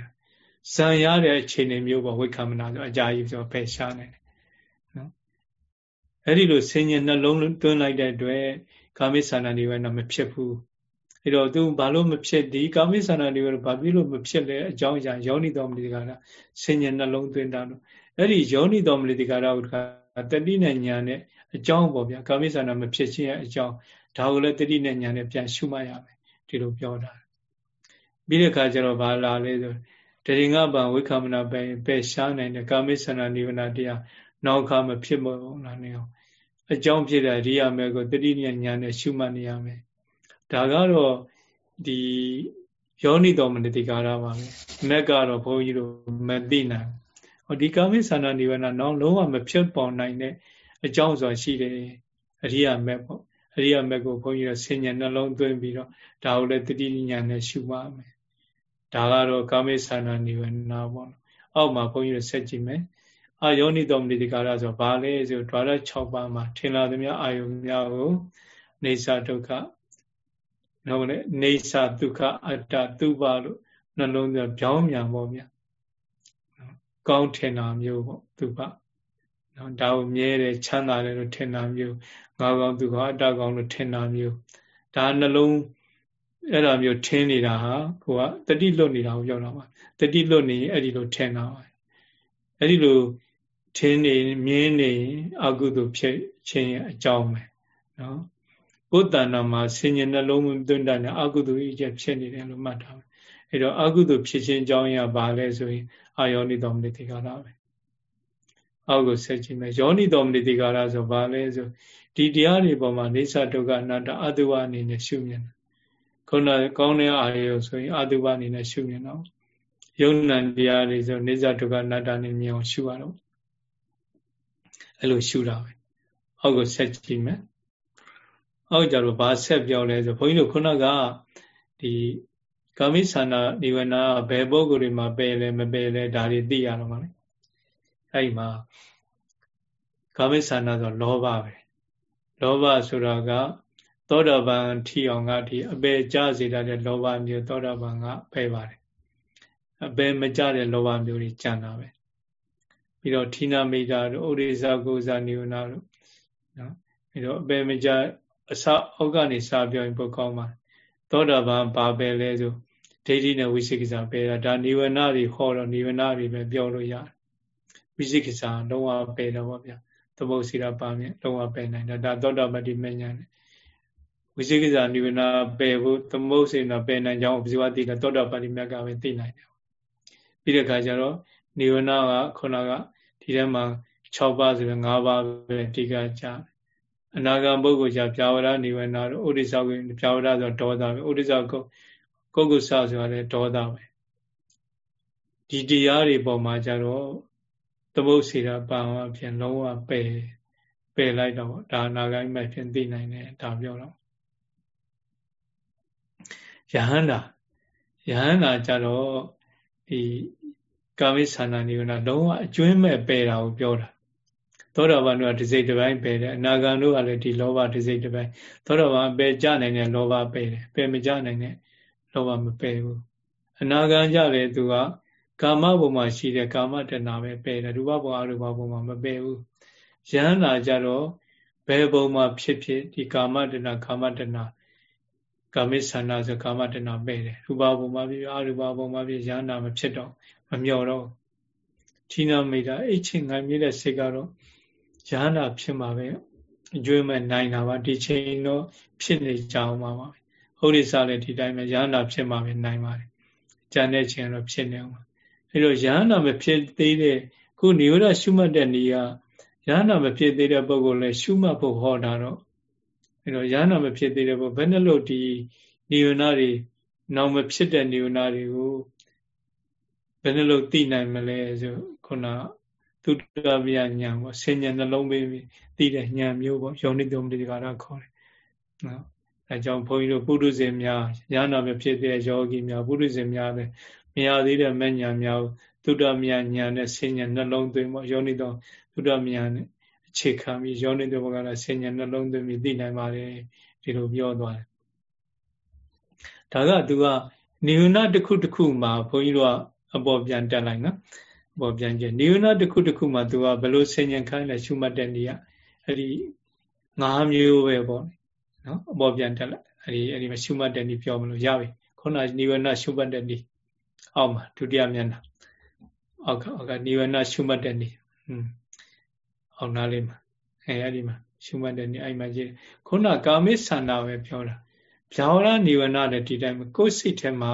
ဇံရတဲ့အချိန်တွေမျိုးပေါ့ဝိက္ခမနာဆိုအကြာကြီးဆိုဖယ်ရှားနေတယ်နော်အဲ့ဒီလိုဆင်ញနှလုံးသွင်းလိုက်တဲ့အတွက်ကာမိဆန္ဒနိဗ္ဗာန်မဖြစ်ဘူးအဲ့တော့သူဘာလို့မဖြစ်ဒီကာမိဆန္ဒနိဗ္ဗာန်ဘာဖြစ်လို့မဖြစ်လဲအကြောင်းအရာယောနိတော်မနိတိကာရဆင်ញနှလုံးသွင်းတာလို့အဲ့ဒီယောနိတော်မနိတိကာရဥဒ္ဒ တတိနဲ့ညာနဲ့အကြောင်းပေါ့ဗျာကာမိဆန္ဒမဖြစ်ခြင်းရဲ့အကြောင်းဒါကိုလည်းတတိနဲ့ညာနဲ့ပြန်ရှုမှတ်ရမယ်ဒီလိုပြောတာပြီးတဲ့အခါကျတော့ဘာလာလဲဆိုတရင်ကပံဝိခမနာပဲပဲရှားနိုင်တဲ့ကာမိဆန္ဒနိဗ္ဗာန်တရားနောက်ခါမဖြစ်မလို့လားနေအောင်အကြောင်းဖြစ်တဲ့အရိယာမဲကိုတတိနဲ့ညာနဲ့ရှုမှတ်နေရမယ်ဒါကတော့ဒီယောနိတော်မနတိကာရပါပဲမက်ကတော့ဘုန်းကြီးတို့မသိနိုင်ဟော ဒီကာမိဆန္ဒနိဗ္ဗာန်တော့လုံးဝမဖြစ်ပေါ်နိုင်တဲ့အကြောင်းဆိုတာရှိတယ်အရိယာမက်ပေါ့အရိယာမက်ကိုဘုန်းကြီးတို့ဆင်ញံနှလုံးသွင်းပြီးတော့ဒါကိုလည်းတတိညာနဲ့ရှုပါမယ်ဒါကတော့ကာမိဆန္ဒနိဗ္ဗာန်ပေါ့အောက်မှာဘုန်းကြီးတို့ဆက်ကြည့်မယ်အာယောနိတော်မနိတိကာရဆိုဘာလဲဆိုဓာရ6ပါးမှာထင်လာသမျှအာယုများကိုနေစာဒုက္ခနော်လေနေစာဒုက္ခအတ္တသူပါလို့နှလုံးသွင်းပြောင်းမြန်ပေါ့ဗျာ ကောင်းထင်တာမျိုးပေါ့သူပါနော်ဒါကိုမြဲတယ်ချမ်းသာတယ်လို့ထင်တာမျိုးငါကောင်းသူကောအတ္တကောင်းလို့ထင်တာမျိုးဒါနှလုံးအဲ့ဒါမျိုးထင်းနေတာဟာကိုကတတိလွတ်နေတာကိုပြောတာပါတတိလွတ်နေအဲ့ဒီလိုထင်တာပါအဲ့ဒီလိုထင်းနေမြင်းနေအကုသိုလ်ဖြစ်ခြင်းရဲ့အကြောင်းပဲနော်ကိုယ်တဏ္ဍာမှာဆင်ញနှလုံးသွင်းတဲ့အကုသိုလ်ကြီးချက်ဖြစ်နေတယ်လို့မှတ်ထားမယ် အဲ့တော့အကုသိုလ်ဖြစ်ခြင်းအကြောင်းရပါလဲဆိုရင်အာယောနိတော်မနိတိကာရပဲအောက်ကိုဆက်ကြည့်မယ်ယောနိတော်မနိတိကာရဆိုဘာလဲဆိုဒီတရားတွေပေါ်မှာနေသဒုက္ခအနတ္တအတုဝအနေနဲ့ရှုမြင်တယ်ခုနကောင်းတဲ့အာယောဆိုရင်အတုဝအနေနဲ့ရှုမြင်တော့ယုံနံတရားတွေဆိုနေသဒုက္ခအနတ္တနဲ့မြင်အောင်ရှုရတော့အဲ့လိုရှုတာပဲအောက်ကိုဆက်ကြည့်မယ်အောက်ကြတော့ဘာဆက်ပြောလဲဆိုဘုန်းကြီးတို့ခုနကဒီ ကာမိဆန္ဒနိဝရဏဘယ်ပုဂ္ဂိုလ်တွေမှာပယ်လဲမပယ်လဲဒါတွေသိရတော့မှာလေအဲ့ဒီမှာကာမိဆန္ဒဆိုလောဘပဲလောဘဆိုတာကသောတာပန်ထီအောင်ကဒီအပေကြစေတဲ့လောဘမျိုးသောတာပန်ကပယ်ပါတယ်အပေမကြတဲ့လောဘမျိုးတွေကြံတာပဲပြီးတော့ဌိနာမိတာတို့ဥရိဇာကိုဇာနိဝနာတို့နော်ပြီးတော့အပေမကြအစအောက်ကနေစပြောရင်ပိုကောင်းပါ သောတာပန်ဘာပဲလဲဆိုဒိဋ္ဌိနဲ့ဝိသိကိစ္စပယ်တာဒါနိဝရဏတွေဟောတော့နိဝရဏတွေပဲပြောလို့ရတယ်ဝိသိကိစ္စလုံးဝပယ်တော့ဗောဗျာသမုတ်စီရပါမြင်လုံးဝပယ်နိုင်တာဒါသောတာပတိမဉ္ဇဉ်ဝိသိကိစ္စနိဝရဏပယ်ဖို့သမုတ်စီရပယ်နိုင်ကြောင်းဘဇဝတိကသောတာပတိမြတ်ကပဲသိနိုင်တယ်ပြီးတဲ့အခါကျတော့နိဝရဏကခုနကဒီထဲမှာ6ပါးဆိုရင်5ပါးပဲဒီကကြ အနာဂံပုဂ္ဂိုလ်ကြပြာဝရနိဝရဏတို့ဥဒိစ္စကိုပြာဝရဆိုဒေါသပဲဥဒိစ္စကိုကုက္ကုဆဆိုတာလည်းဒေါသပဲဒီတရားတွေပေါ်မှာကြတော့သမုတ်စီတာပါဝအဖြစ်လုံးဝပယ်ပယ်လိုက်တော့ဒါနာဂိုင်းမဲ့ဖြင့်သိနိုင်တယ်ဒါပြောတော့ယဟန္တာယဟန္တာကြတော့ဒီကာမိဆန္ဒနိဗ္ဗာန်လုံးဝအကျွင်းမဲ့ပယ်တာကိုပြောတာ သောတာပန်တို့ကဒီစိတ်တစ်ပိုင်းပယ်တယ်အနာဂံတို့ကလည်းဒီလောဘဒီစိတ်တစ်ပိုင်းသောတာပန်ပယ်ကြနိုင်တဲ့လောဘပယ်တယ်ပယ်မကြနိုင်တဲ့လောဘမပယ်ဘူးအနာဂံကြတယ်သူကကာမဘုံမှာရှိတဲ့ကာမတဏပဲပယ်တယ်ရူပဘုံအရူပဘုံမှာမပယ်ဘူးယဟန္တာကြတော့ဘယ်ဘုံမှာဖြစ်ဖြစ်ဒီကာမတဏကာမတဏကာမိဆန္ဒဆိုကာမတဏပယ်တယ်ရူပဘုံမှာဖြစ်အရူပဘုံမှာဖြစ်ယဟန္တာမဖြစ်တော့မမျော်တော့ဌိနမိတာအိတ်ချင်းငိုင်းမြတဲ့စိတ်ကတော့ ယဟန္တာဖြစ်မှာပဲအကျွေးမဲ့နိုင်တာပါဒီချိန်တော့ဖြစ်နေကြအောင်ပါပါဟုတ်ရိစလည်းဒီတိုင်းပဲယဟန္တာဖြစ်မှာပဲနိုင်ပါတယ်ကြံတဲ့ချိန်တော့ဖြစ်နေအောင်အဲလိုယဟန္တာမဖြစ်သေးတဲ့ခုနိရောဓရှုမှတ်တဲ့နေရာယဟန္တာမဖြစ်သေးတဲ့ပုဂ္ဂိုလ်လည်းရှုမှတ်ဖို့ဟောတာတော့အဲတော့ယဟန္တာမဖြစ်သေးတဲ့ပုဂ္ဂိုလ်ဘယ်နှလို့ဒီနိဝရဏတွေနောက်မဖြစ်တဲ့နိဝရဏတွေကိုဘယ်နှလို့သိနိုင်မလဲဆိုခုန သုတ္တဗျာညာပေါ့ဆင်ញံနှလုံးပေးပြီးသိတဲ့ညာမျိုးပေါ့ယောနိတုံတိကာရခေါ်တယ်နော်အဲကြောင့်ဘုန်းကြီးတို့ပုရုဇဉ်များညာနာမဖြစ်တဲ့ယောဂီများပုရုဇဉ်များလည်းမရသေးတဲ့မညာများသုတ္တမြညာနဲ့ဆင်ញံနှလုံးသွင်းပေါ့ယောနိတုံသုတ္တမြနဲ့အခြေခံပြီးယောနိတုံကလည်းဆင်ញံနှလုံးသွင်းပြီးသိနိုင်ပါတယ်ဒီလိုပြောသွားတယ်ဒါကသူကနိဝရဏတစ်ခုတစ်ခုမှာဘုန်းကြီးတို့ကအပေါ်ပြန်တက်လိုက်နော် ပေါ်ပြန်ကျနိဝရဏတစ်ခုတစ်ခုမှာသူကဘယ်လိုဆင်ញံခိုင်းလဲရှုမှတ်တဲ့နေရအဲ့ဒီငါးမျိုးပဲပေါ့ နော်အပေါ်ပြန်တက်လိုက်အဲဒီအဲဒီမှာရှုမှတ်တဲ့ဒီပြောမလို့ရပြီခုနနိဝရဏရှုမှတ်တဲ့ဒီအောက်မှာဒုတိယမျက်နှာအောက်ကအောက်ကနိဝရဏရှုမှတ်တဲ့ဒီอืมအောက်နားလေးမှာအဲအဲ့ဒီမှာရှုမှတ်တဲ့ဒီအဲ့မှာကြည့်ခုနကာမိဆန္ဒပဲပြောတာဗျာဝရနိဝရဏတဲ့ဒီတိုင်းကိုယ်စိတ်ထဲမှာ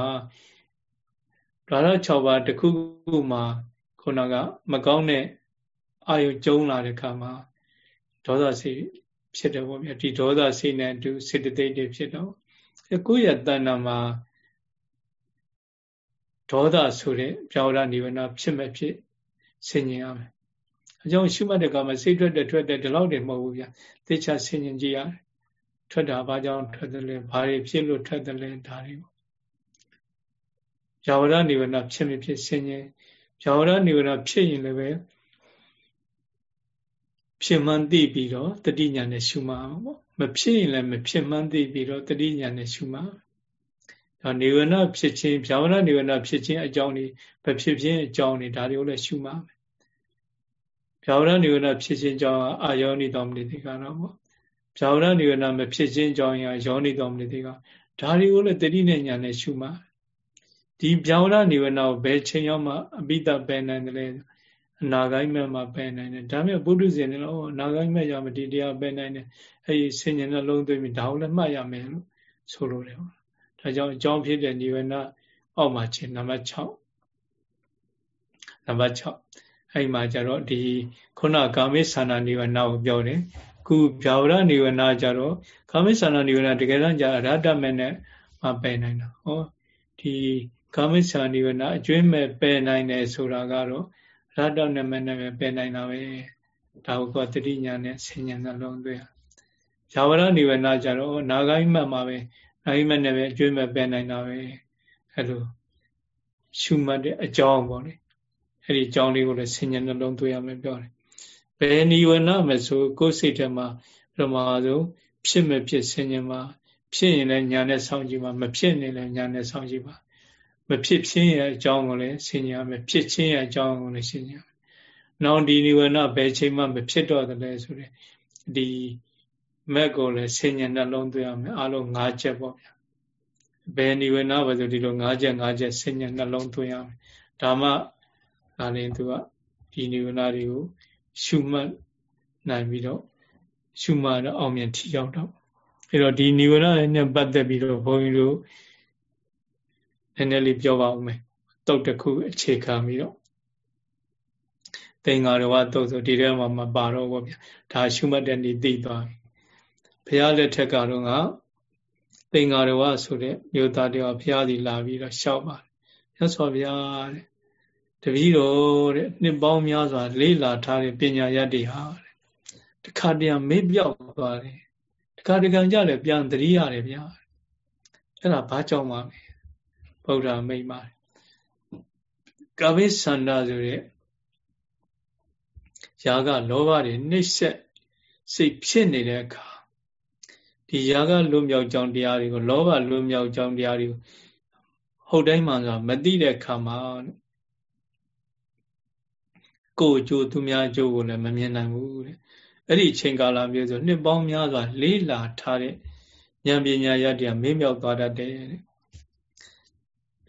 ဒါရ6ပါးတစ်ခုခုမှာ ခုနကမကောင်းတဲ့အာယုကျုံလာတဲ့ခါမှာဒေါသစိတ်ဖြစ်တယ်ပေါ့ဗျာဒီဒေါသစိတ်နဲ့အတူစေတသိက်တွေဖြစ်တော့ကိုယ့်ရဲ့တဏ္ဍာမှာဒေါသဆိုတဲ့ပြောင်းရနိဗ္ဗာန်ဖြစ်မဲ့ဖြစ်ဆင်ញင်ရမယ်အကြောင်းရှုမှတ်တဲ့ကမှာစိတ်ထွက်တဲ့ထွက်တဲ့ဒီလောက်တွေမဟုတ်ဘူးဗျာသေချာဆင်ញင်ကြည့်ရတယ်ထွက်တာဘာကြောင့်ထွက်တယ်လဲဘာတွေဖြစ်လို့ထွက်တယ်လဲဒါတွေပေါ့ဗျာဝရနိဗ္ဗာန်ဖြစ်မဖြစ်ဆင်ញင် ဗျာဝရနိဗ္ဗာန်ဖြစ်ရင်လည်းပဲဖြစ်မှန်းသိပြီးတော့တတိညာနဲ့ရှုမှအောင်ပေါ့မဖြစ်ရင်လည်းမဖြစ်မှန်းသိပြီးတော့တတိညာနဲ့ရှုမှဒါနေဝရဏဖြစ်ခြင်းဗျာဝရနေဝရဏဖြစ်ခြင်းအကြောင်းတွေမဖြစ်ခြင်းအကြောင်းတွေဒါတွေကိုလည်းရှုမှမယ်ဗျာဝရနေဝရဏဖြစ်ခြင်းအကြောင်းအာယောနိတော်မနိတိကတော့ပေါ့ဗျာဝရနေဝရဏမဖြစ်ခြင်းအကြောင်းရာယောနိတော်မနိတိကဒါတွေကိုလည်းတတိနဲ့ညာနဲ့ရှုမှ ဒီဗျာဝရနေဝရဏကိုဘယ်ချိန်ရောက်မှအပိတပယ်နိုင်တယ်လဲအနာဂိုင်းမဲ့မှာပယ်နိုင်တယ်ဒါမဲ့ဘုဒ္ဓဇင်လည်းအနာဂိုင်းမဲ့ရမဒီတရားပယ်နိုင်တယ်အဲဒီဆင်ញံနှလုံးသွင်းပြီးဒါကိုလည်းမှတ်ရမယ်လို့ဆိုလိုတယ်ပေါ့ဒါကြောင့်အကြောင်းဖြစ်တဲ့နိဗ္ဗာန်အောက်မှာခြင်းနံပါတ်6နံပါတ်6အဲ့မှာကျတော့ဒီခုနကာမိသန္တာနိဗ္ဗာန်ကိုပြောတယ်ခုဗျာဝရနိဗ္ဗာန်ကျတော့ကာမိသန္တာနိဗ္ဗာန်တကယ်တမ်းကျအရဟတမေနဲ့မပယ်နိုင်တာဟောဒီ ကာမိသန္တာနိဗ္ဗာန်အကျွင်းမဲ့ပယ်နိုင်တယ်ဆိုတာကတော့ရတ္တနဲ့မဲ့နဲ့ပဲပယ်နိုင်တာပဲဒါကိုတတိညာနဲ့ဆင်ញံနှလုံးသွင်းဇာဝရနိဗ္ဗာန်ကျတော့နာဂိုင်းမှတ်မှာပဲနာဂိုင်းမှတ်နဲ့ပဲအကျွေးမဲ့ပယ်နိုင်တာပဲအဲ့လိုရှုမှတ်တဲ့အကြောင်းပေါ့လေအဲ့ဒီအကြောင်းလေးကိုလည်းဆင်ញံနှလုံးသွင်းရမယ်ပြောတယ်ဘယ်နိဗ္ဗာန်မဆိုကိုယ်စိတ်ထဲမှာပထမဆုံးဖြစ်မဖြစ်ဆင်ញံမှာဖြစ်ရင်လည်းညာနဲ့ဆောင်းကြည့်ပါမဖြစ်ရင်လည်းညာနဲ့ဆောင်းကြည့်ပါ မဖြစ်ခြင်းရဲ့အကြောင်းကိုလည်းဆင်ញံရမယ်ဖြစ်ခြင်းရဲ့အကြောင်းကိုလည်းဆင်ញံရမယ်။နောင်ဒီနိဝရဏဘယ်ချိန်မှမဖြစ်တော့တယ်လဲဆိုတဲ့ဒီမက်ကိုလည်းဆင်ញံနှလုံးသွင်းရမယ်အလုံး၅ချက်ပေါ့ဗျာ။ဘယ်နိဝရဏပဲဆိုဒီလို၅ချက်၅ချက်ဆင်ញံနှလုံးသွင်းရမယ်။ဒါမှဒါလည်းသူကဒီနိဝရဏတွေကိုရှုမှတ်နိုင်ပြီးတော့ရှုမှတ်တော့အောင်မြင်ထီရောက်တော့အဲတော့ဒီနိဝရဏနဲ့ပတ်သက်ပြီးတော့ဘုန်းကြီးတို့ နည်းနည်းလေးပြောပါဦးမယ်တုတ်တစ်ခုအခြေခံပြီးတော့သင်္ဃာရဝတုတ်ဆိုဒီထဲမှာမပါတော့ဘူးဗျဒါရှုမှတ်တဲ့နေ့သိသွားပြီဘုရားလက်ထက်ကတော့ကသင်္ဃာရဝဆိုတဲ့မြို့သားတွေကဘုရားစီလာပြီးတော့ရှောက်ပါတယ်မြတ်စွာဘုရားတဲ့တပည့်တော်တဲ့နှစ်ပေါင်းများစွာ လေးလာထားတဲ့ပညာရတ္တိဟာတဲ့တခါတည်းမေ့ပြောက်သွားတယ်တခါတကံကြလည်းပြန်သတိရတယ်ဗျာအဲ့ဒါဘာကြောင့်ပါလဲ ဗုဒ္ဓမိတ်ပါတယ်ကာမိသန္တာဆိုတဲ့ယာကလောဘတွေနှိမ့်ဆက်စိတ်ဖြစ်နေတဲ့အခါဒီယာကလွတ်မြောက်ကြောင်းတရားတွေကိုလောဘလွတ်မြောက်ကြောင်းတရားတွေကိုဟုတ်တိုင်းမှဆိုမသိတဲ့အခါမှာကိုယ်အကျိုးသူများအကျိုးကိုလည်းမမြင်နိုင်ဘူးတဲ့အဲ့ဒီချိန်ကာလမျိုးဆိုနှစ်ပေါင်းများစွာလေးလာထားတဲ့ဉာဏ်ပညာရတရားမင်းမြောက်သွားတတ်တယ်တဲ့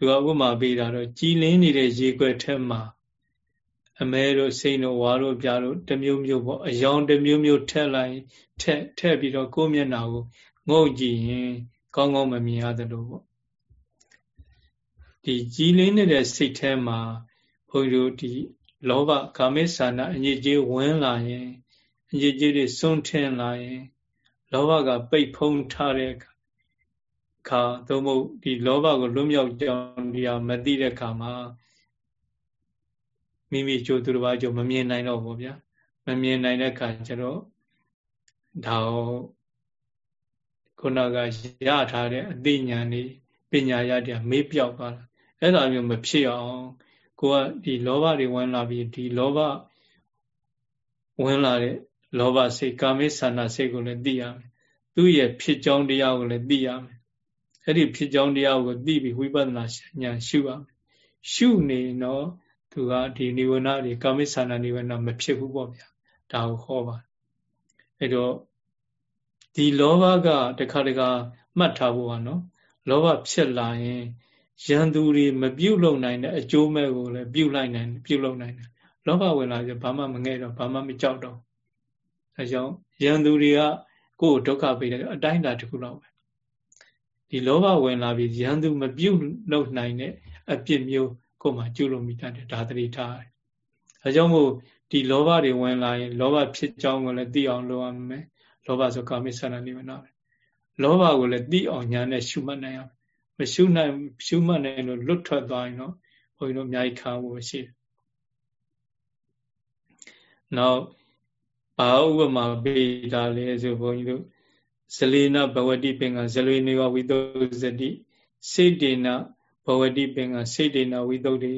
သူကဥပမာပေးတာတော့ကြည်လင်းနေတဲ့ရေခွက်ထဲမှာအမဲတို့စိန်တို့ဝါတို့ပြားတို့တမျိုးမျိုးပေါ့အယောင်တမျိုးမျိုးထက်လိုက်ထက်ထက်ပြီးတော့ကိုယ်မျက်နှာကိုငုံကြည့်ရင်ကောင်းကောင်းမမြင်ရသလိုပေါ့ဒီကြည်လင်းနေတဲ့စိတ်ထဲမှာဘုန်းကြီးတို့ဒီလောဘကာမိဆန္ဒအညစ်အကြေးဝင်လာရင်အညစ်အကြေးတွေစွန့်ထင်းလာရင်လောဘကပိတ်ဖုံးထားတဲ့ခါ သို့မဟုတ်ဒီလောဘကိုလွတ်မြောက်ကြောင်းတရားမသိတဲ့ခါမှာမိမိကြိုးသူတစ်ပါးကြိုးမမြင်နိုင်တော့ဘူးဗျာမမြင်နိုင်တဲ့ခါကျတော့ဒါခုနကရထားတဲ့အသိဉာဏ်นี่ပညာရတဲ့မေးပြောက်သွားတာအဲ့ဒါမျိုးမဖြစ်အောင်ကိုကဒီလောဘတွေဝင်လာပြီးဒီလောဘဝင်လာတဲ့လောဘစိတ်ကာမိဆန္ဒစိတ်ကိုလည်းသိရမယ်သူ့ရဲ့ဖြစ်ကြောင်းတရားကိုလည်းသိရမယ် အဲ့ဒီဖြစ်ကြောင်းတရားကိုသိပြီးဝိပဿနာဉာဏ်ရှုရမယ်ရှုနေတော့သူကဒီနိဝရဏတွေကာမိဆန္ဒနိဝရဏမဖြစ်ဘူးပေါ့ဗျာဒါကိုဟောပါအဲ့တော့ဒီလောဘကတခါတခါမှတ်ထားဖို့ပါနော်လောဘဖြစ်လာရင်ရန်သူတွေမပြုတ်လုံနိုင်တဲ့အကျိုးမဲ့ကိုလည်းပြုတ်လိုက်နိုင်ပြုတ်လုံနိုင်တယ်လောဘဝင်လာဆိုဘာမှမငဲ့တော့ဘာမှမကြောက်တော့အဲကြောင့်ရန်သူတွေကကိုယ်ဒုက္ခပေးတယ်အတိုင်းတာတစ်ခုလောက်ပဲ ဒီလောဘဝင်လာပြီးရန်သူမပြုတ်လုံနိုင်တဲ့အပြစ်မျိုးကိုမှကျุလို့မိတတ်တယ်ဒါသတိထားတယ်အဲကြောင့်မို့ဒီလောဘတွေဝင်လာရင် လောဘဖြစ်ကြောင်းကိုလည်းသိအောင်လုပ်ရမယ်လောဘဆိုကာမိဆန္ဒနိဗ္ဗာန်ပဲလောဘကိုလည်းသိအောင်ညာနဲ့ရှုမှတ်နိုင်အောင်မရှုနိုင်ရှုမှတ်နိုင်လို့လွတ်ထွက်သွားရင်တော့ဘုန်းကြီးတို့အများကြီးခါဖို့ရှိတယ်နောက်ဘာဥပမာပေးတာလဲဆိုဘုန်းကြီးတို့ ဇလေနဘဝတိပင်ကဇလွေနေဝဝိသုဇတိစေတေနဘဝတိပင်ကစေတေနဝိသုဒ္ဓိ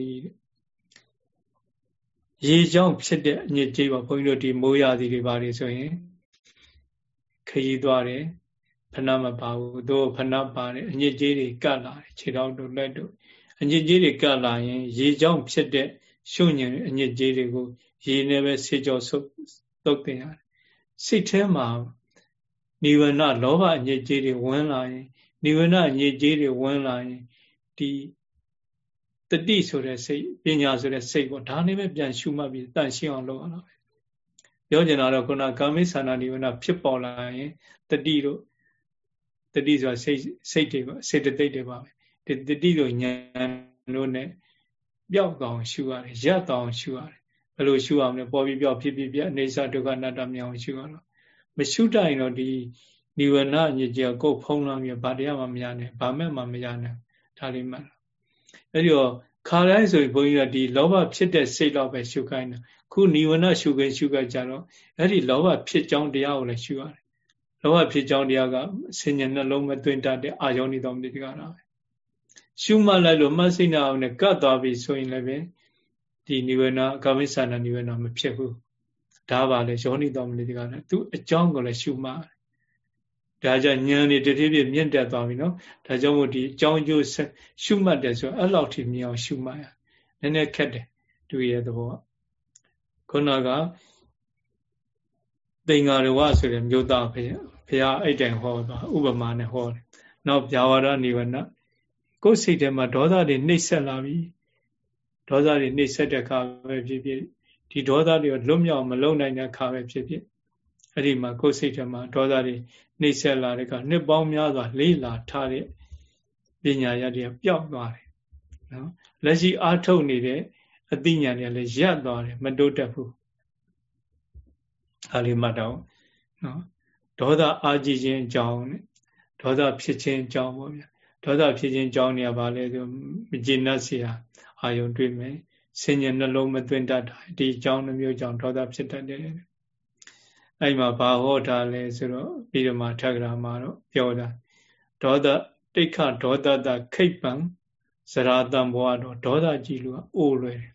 ရေကြောင့်ဖြစ်တဲ့အညစ်အကြေးပါဘုန်းကြီးတို့ဒီမိုးရာသီတွေပါတယ်ဆိုရင်ခရီးသွားတယ်ဖဏမပါဘူးသူဖဏပါတယ်အညစ်အကြေးတွေကတ်လာတယ်ခြေထောက်တို့လက်တို့အညစ်အကြေးတွေကတ်လာရင် ရေကြောင့်ဖြစ်တဲ့ရှုညင်အညစ်အကြေးတွေကိုရေနဲ့ပဲဆေးကြောဆုပ်သုတ်တင်ရတယ်စိတ်ထဲမှာ နိဝရဏလောဘအညစ်အကြေးတွေဝင်လာရင်နိဝရဏအညစ်အကြေးတွေဝင်လာရင်ဒီတတိဆိုတဲ့စိတ်ပညာဆိုတဲ့စိတ်ပေါ့ဒါနဲ့ပဲပြန်ရှုမှတ်ပြီးတန်ရှင်းအောင်လုပ်ရတာပဲပြောချင်တာတော့ခုနကာမိသနာနိဝရဏဖြစ်ပေါ်လာရင်တတိတို့တတိဆိုတာစိတ်စိတ်တွေပါစေတသိက်တွေပါပဲဒီတတိတို့ဉာဏ်တို့ ਨੇ ပျောက်တောင်ရှုရတယ်ရပ်တောင်ရှုရတယ်ဘယ်လိုရှုအောင်လဲပေါ်ပြီးပျောက်ဖြစ်ဖြစ်ပြအနေစာဒုက္ခအနတ္တမြောင်ရှုရတော့ မရှုတိုင်တော့ဒီနိဝရဏညစ်ကြေကိုဖုံးလာပြီးဘာတရားမှမရနိုင်ဘာမဲ့မှမရနိုင်ဒါလေးမှတ်အဲ့ဒီတော့ခါတိုင်းဆိုရင်ဘုန်းကြီးကဒီလောဘဖြစ်တဲ့စိတ်တော့ပဲရှုခိုင်းတာခုနိဝရဏရှုခိုင်းရှုခိုင်းကြတော့အဲ့ဒီလောဘဖြစ်ကြောင်းတရားကိုလည်းရှုရတယ်လောဘဖြစ်ကြောင်းတရားကဆင်ញံနှလုံးမသွင်းတတ်တဲ့အာယောနိတော်မြစ်တရားပဲရှုမှတ်လိုက်လို့မှတ်စိတ်နာအောင်နဲ့ကတ်သွားပြီဆိုရင်လည်းပဲဒီနိဝရဏကာမိသနာနိဝရဏမဖြစ်ဘူး ဒါပါလေယောနိတော်မြစ်တရားလည်းသူအကြောင်းကိုလည်းရှုမှတ်ဒါကြောင့်ဉာဏ်တွေတတိပြည့်မြင့်တက်သွားပြီနော်ဒါကြောင့်မို့ဒီအကြောင်းကျိုးရှုမှတ်တယ်ဆိုအဲ့လောက်ထိမြင်အောင်ရှုမှတ်ရနည်းနည်းခက်တယ်သူရဲ့သဘောခုနကသင်္ဃာရဝဆိုတဲ့မြို့သားဖေဘုရားအဲ့တိုင်ဟောသွားဥပမာနဲ့ဟောတယ်နောက်ဗျာဝရနိဝရဏကိုယ်စိတ်ထဲမှာဒေါသတွေနှိပ်စက်လာပြီဒေါသတွေနှိပ်စက်တဲ့အခါပဲဖြစ်ဖြစ် ဒီဒေါသတွေကိုလွတ်မြောက်မလုံနိုင်တဲ့ခါပဲဖြစ်ဖြစ်အဲ့ဒီမှာကိုယ်စိတ်ထဲမှာဒေါသတွေနှိမ့်ဆက်လာတဲ့ကနှစ်ပေါင်းများစွာလေးလာထားတဲ့ပညာရတည်းပျောက်သွားတယ်နော်လက်ရှိအားထုတ်နေတဲ့အသိဉာဏ်တွေလည်းရပ်သွားတယ်မတိုးတက်ဘူးအားလေးမှတ်တော့နော်ဒေါသအားကြီးခြင်းအကြောင်းနဲ့ဒေါသဖြစ်ခြင်းအကြောင်းပေါ့ဗျာဒေါသဖြစ်ခြင်းအကြောင်းတွေကဘာလဲဆိုမကျေနပ်စရာအာယုံတွေ့မယ် ဆင်ញံနှလုံးမသွင်းတတ်တာဒီအကြောင်းမျိုးကြောင့်ဒေါသဖြစ်တတ်တယ်အဲ့မှာဘာဟောတာလဲဆိုတော့ပြီးတော့မှထက္ကရာမှာတော့ပြောတာဒေါသတိခဒေါသတခိတ်ပံဇရာတံဘောတော့ဒေါသကြီးလို့အိုးလွယ်တယ်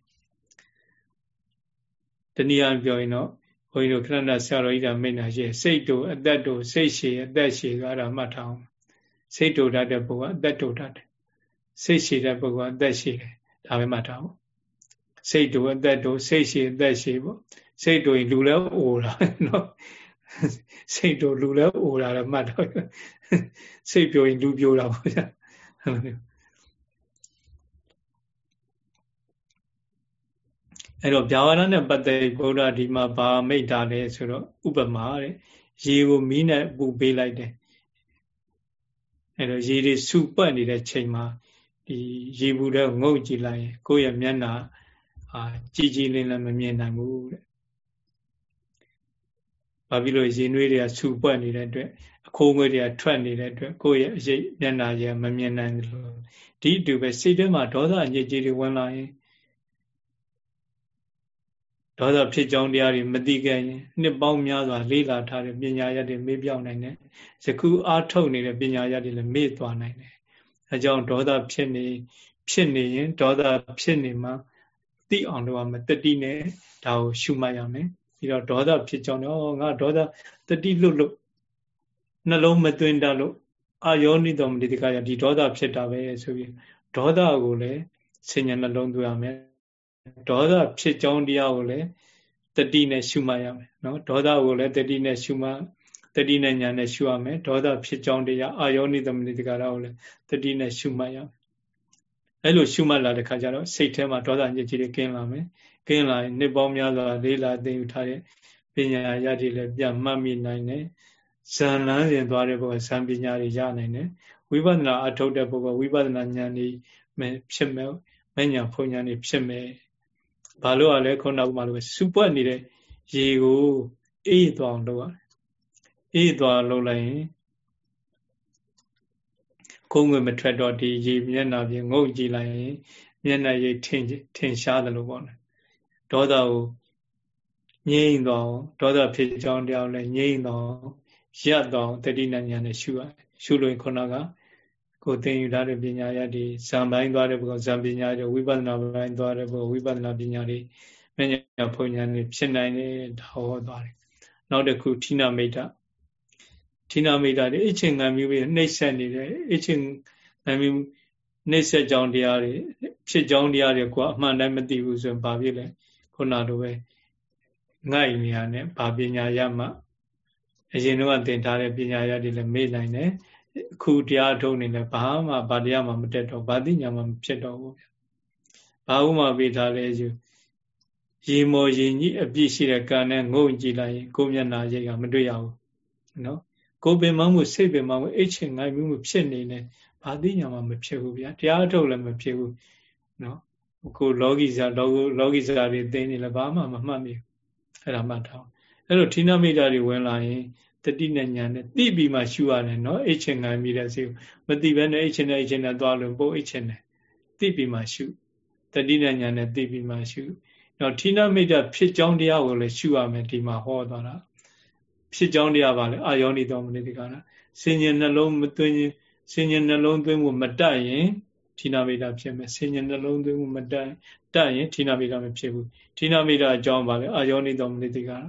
တနည်းအားပြောရင်တော့ဘုန်းကြီးတို့ခဏဆရာတော်ကြီးကမိန့်တာရှိစိတ်တို့အသက်တို့စိတ်ရှည်အသက်ရှည်ကအဲ့ဒါမှတ်ထားအောင်စိတ်တို့တတ်တဲ့ပုဂ္ဂိုလ်အသက်တို့တတ်တယ်စိတ်ရှည်တဲ့ပုဂ္ဂိုလ်အသက်ရှည်တယ်ဒါပဲမှတ်ထားအောင် စိတ်တို့အသက်တို့စိတ်ရှည်အသက်ရှည်ပေါ့စိတ်တို့ရင်လူလည်းအိုတာနော်စိတ်တို့လူလည်းအိုတာလည်းမှတ်တော့စိတ်ပြိုရင်လူပြိုတာပေါ့ဗျာအဲ့တော့ဗျာဝရနဲ့ပတ်သက်ဘုရားဒီမှာဗာမိတ်တာလဲဆိုတော့ဥပမာတဲ့ရေကိုမီးနဲ့ပူပေးလိုက်တယ်အဲ့တော့ရေတွေစုပတ်နေတဲ့ချိန်မှာဒီရေဘူးတဲ့ငုတ်ကြည့်လိုက်ရင်ကိုယ့်ရဲ့မျက်နှာ အာကြည်ကြည်လင်းလင်းမမြင်နိုင်ဘူးတဲ့။ဘာဖြစ်လို့ရေနွေးတွေကဆူပွက်နေတဲ့အတွက်အခိုးငွေတွေကထွက်နေတဲ့အတွက်ကိုယ့်ရဲ့အရေးမျက်နှာရမမြင်နိုင်ဘူး။ဒီအတူပဲစိတ်ထဲမှာဒေါသအညစ်အကြေးတွေဝင်လာရင်ဒေါသဖြစ်ကြောင်းတရားတွေမသိခဲ့ရင်နှစ်ပေါင်းများစွာလေးလာထားတဲ့ပညာရည်မေ့ပြောင်းနိုင်တယ်။ယခုအားထုတ်နေတဲ့ပညာရည်တွေလည်းမေ့သွားနိုင်တယ်။အဲကြောင့်ဒေါသဖြစ်နေဖြစ်နေရင်ဒေါသဖြစ်နေမှ သိအောင်လုပ်ရမယ်တတိနဲ့ဒါကိုရှုမှတ်ရမယ်ပြီးတော့ဒေါသဖြစ်ကြောင်းတော့ငါဒေါသတတိလွတ်လို့နှလုံးမသွင်းတတ်လို့အာယောနိတော်မတိတကရဒီဒေါသဖြစ်တာပဲဆိုပြီးဒေါသကိုလည်းဆင်ញနှလုံးသွင်းရမယ်ဒေါသဖြစ်ကြောင်းတရားကိုလည်းတတိနဲ့ရှုမှတ်ရမယ်နော်ဒေါသကိုလည်းတတိနဲ့ရှုမှတ်တတတိနဲ့ညာနဲ့ရှုရမယ်ဒေါသဖြစ်ကြောင်းတရားအာယောနိသမဏိတကာရကိုလည်းတတိနဲ့ရှုမှတ်ရမယ် အဲ့လိုရှုမှတ်လာတဲ့ခါကျတော့စိတ်ထဲမှာဒေါသညစ်ကြေးတွေကင်းလာမယ်ကင်းလာရင်နှစ်ပေါင်းများစွာလေးလာသိယူထားတဲ့ပညာရည်တွေလည်းပြန်မှတ်မိနိုင်တယ်ဇန်လန်းရင်သွားတဲ့ဘုရားဇန်ပညာတွေရနိုင်တယ်ဝိပဿနာအထုတ်တဲ့ပုဂ္ဂိုလ်ဝိပဿနာဉာဏ်တွေဖြစ်မဲ့မဉဏ်ဖုန်ဉာဏ်တွေဖြစ်မဲ့ဘာလို့ ਆ လဲခုနကမှလို့စူပွက်နေတဲ့ရေကိုအေးသွားအောင်လုပ်ရတယ်အေးသွားလုပ်လိုက်ရင် ခုံးငွေမထွက်တော့ဒီရေမျက်နှာပြင်ငုတ်ကြည့်လိုက်ရင်မျက်နှာရိပ်ထင်ထင်ရှားတယ်လို့ပေါ့နော်ဒေါသကိုငြိမ့်တော့ဒေါသဖြစ်ကြောင်းတရားလည်းငြိမ့်တော့ရပ်တော့တတိနဲ့ညာနဲ့ရှုရရှုလို့ခုနကကိုသင်ယူထားတဲ့ပညာရည်ဇံပိုင်းသွားတဲ့ဘုဇံပညာတွေဝိပဿနာပိုင်းသွားတဲ့ဘုဝိပဿနာပညာတွေမညာဖုန်ညာတွေဖြစ်နိုင်တယ်ဒါဟောသွားတယ်နောက်တစ်ခုဌိနမိတ်တ ဌိနမိတ်တတွေအချင်းငံမျိုးပြီးနှိမ့်ဆက်နေတယ်အချင်းငံမျိုးနှိမ့်ဆက်ကြောင်းတရားတွေဖြစ်ကြောင်းတရားတွေကိုအမှန်တိုင်းမသိဘူးဆိုရင်ဘာဖြစ်လဲခုနလိုပဲငိုက်နေရနဲ့ဘာပညာရမှအရင်တော့သင်ထားတဲ့ပညာရတွေလည်းမေ့နိုင်တယ်အခုတရားထုတ်နေလည်းဘာမှဗာတရားမှမတက်တော့ဗာတိညာမှမဖြစ်တော့ဘူးဘာဥမာပေးထားလဲယူရေမော်ရင်ကြီးအပြည့်ရှိတဲ့ကံနဲ့ငုံကြည့်လိုက်ရင်ကိုမျက်နာရိတ်ကမတွေ့ရဘူးနော် ကိုပင်မမှုစိတ်ပင်မမှုအိတ်ချင်ငိုင်မှုဖြစ်နေတယ်ဘာတိညာမှမဖြစ်ဘူးဗျာတရားထုတ်လည်းမဖြစ်ဘူးနော်ကိုလောကီစာလောလောကီစာတွေသိနေလည်းဘာမှမမှတ်မိဘူးအဲ့ဒါမှတ်ထားအဲ့လိုဌိနမိတ်တာတွေဝင်လာရင်တတိနဲ့ညာနဲ့သိပြီးမှရှုရတယ်နော်အိတ်ချင်ငံမိတဲ့စိတ်မသိဘဲနဲ့အိတ်ချင်နဲ့အိတ်ချင်နဲ့သွားလို့ပို့အိတ်ချင်နဲ့သိပြီးမှရှုတတိနဲ့ညာနဲ့သိပြီးမှရှုတော့ဌိနမိတ်တာဖြစ်ကြောင်းတရားကိုလည်းရှုရမယ်ဒီမှာဟောသွားတာ ဖြစ်ကြောင်းတရားပါလေအာယောနိတော်မနိတိကနာစင်ញနှလုံးမသွင်းရင်စင်ញနှလုံးသွင်းမှုမတတ်ရင်ဌိနမိတ်တာဖြစ်မယ်စင်ញနှလုံးသွင်းမှုမတတ်တတ်ရင်ဌိနမိတ်တာမဖြစ်ဘူးဌိနမိတ်တာအကြောင်းပါလေအာယောနိတော်မနိတိကနာ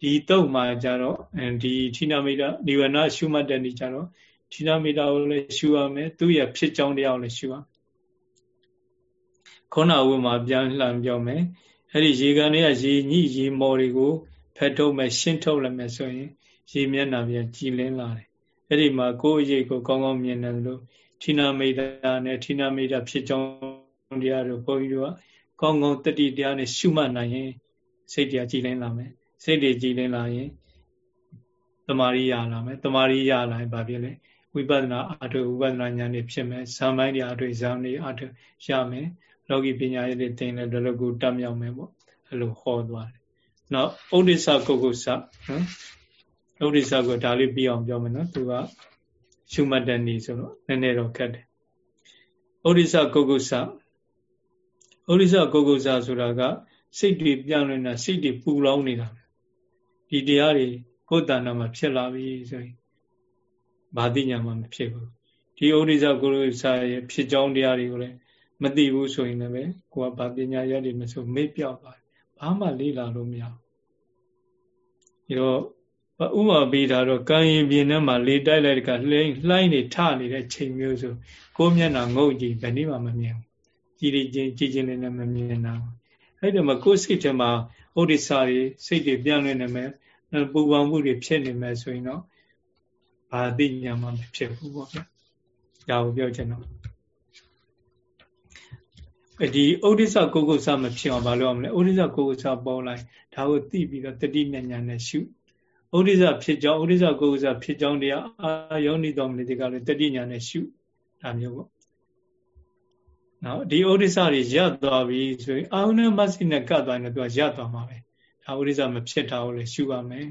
ဒီတုတ်မှာကြတော့ဒီဌိနမိတာနိဝရဏရှုမှတ်တဲ့နေ့ကြတော့ဌိနမိတာကိုလည်းရှုရမယ်သူ့ရဲ့ဖြစ်ကြောင်းတရားကိုလည်းရှုရမယ်ခုနဝမှာပြန်လှန်ပြောမယ်အဲ့ဒီရေကန်တွေကရေညှိရေမော်တွေကို ဖက်ထုတ်မယ်ရှင်းထုတ်လိုက်မယ်ဆိုရင်ရေမျက်နှာပြန်ကြည်လင်းလာတယ်အဲ့ဒီမှာကိုယ်အရေးကိုကောင်းကောင်းမြင်တယ်လို့ဌိနမိတာနဲ့ဌိနမိတာဖြစ်ကြောင်းတရားတို့ဘုန်းကြီးတို့ကကောင်းကောင်းတတိတရားနဲ့ရှုမှတ်နိုင်ရင်စိတ်တရားကြည်လင်းလာမယ်စိတ်တွေကြည်လင်းလာရင်တမာရီရလာမယ်တမာရီရလာရင်ဘာဖြစ်လဲဝိပဿနာအထုဝိပဿနာဉာဏ်တွေဖြစ်မယ်ဇံပိုင်းတွေအထုဇံတွေအထုရမယ်လောကီပညာရေးတွေသင်လဲလောလောကူတတ်မြောက်မယ်ပေါ့အဲ့လိုဟောသွားတယ် နောက်ဥဒိစ္စကုက္ကုစနော်ဥဒိစ္စကိုဒါလေးပြီးအောင်ပြောမယ်နော်သူကရှုမှတ်တဲ့နေဆိုတော့နည်းနည်းတော့ခက်တယ်ဥဒိစ္စကုက္ကုစဥဒိစ္စကုက္ကုစဆိုတာကစိတ်တွေပြန့်လွင်တာစိတ်တွေပူလောင်နေတာဒီတရားတွေကိုယ်တဏ္ဍာမှာဖြစ်လာပြီဆိုရင်ဘာသိညာမှမဖြစ်ဘူးဒီဩရိဇကိုရိဇရဲ့ဖြစ်ကြောင်းတရားတွေကိုလည်းမသိဘူးဆိုရင်လည်းကိုကဘာပညာရည်မဆိုမေ့ပြောက်သွား ဘာမှလေ့လာလို့မရဘူးဒီတော့ဥမာပေးတာတော့ကံရင်ပြင်းထဲမှာလေတိုက်လိုက်တဲ့ကလှိုင်းလှိုင်းနေထနေတဲ့ချိန်မျိုးဆိုကိုယ်မျက်နှာငုတ်ကြည့်ဘယ်နည်းမှမမြင်ဘူးကြည်ကြည်ချင်းကြည်ချင်းလေးနဲ့မမြင်တာအဲ့ဒီမှာကိုယ်စိတ်ထဲမှာဥဒိစာတွေစိတ်တွေပြန့်လွင့်နေမယ်ပူပန်မှုတွေဖြစ်နေမယ်ဆိုရင်တော့ဘာသိညာမှမဖြစ်ဘူးပေါ့ဗျာ။ဒါကိုပြောချင်တော့ ဒီဥဒိစ္စကုက္ကုစမဖြစ်အောင်ဘာလုပ်အောင်လဲဥဒိစ္စကုက္ကုစပေါ်လိုက်ဒါကိုသိပြီးတော့တတိနဲ့ညာနဲ့ရှုဥဒိစ္စဖြစ်ကြောင်းဥဒိစ္စကုက္ကုစဖြစ်ကြောင်းတရားအာယောနိတော်မလေးတွေကလည်းတတိညာနဲ့ရှုဒါမျိုးပေါ့နော်ဒီဥဒိစ္စတွေရပ်သွားပြီဆိုရင်အာဟုနဲ့မဆိနဲ့ကတ်သွားရင်တော့သူကရပ်သွားမှာပဲဒါဥဒိစ္စမဖြစ်တာကိုလည်းရှုရမယ်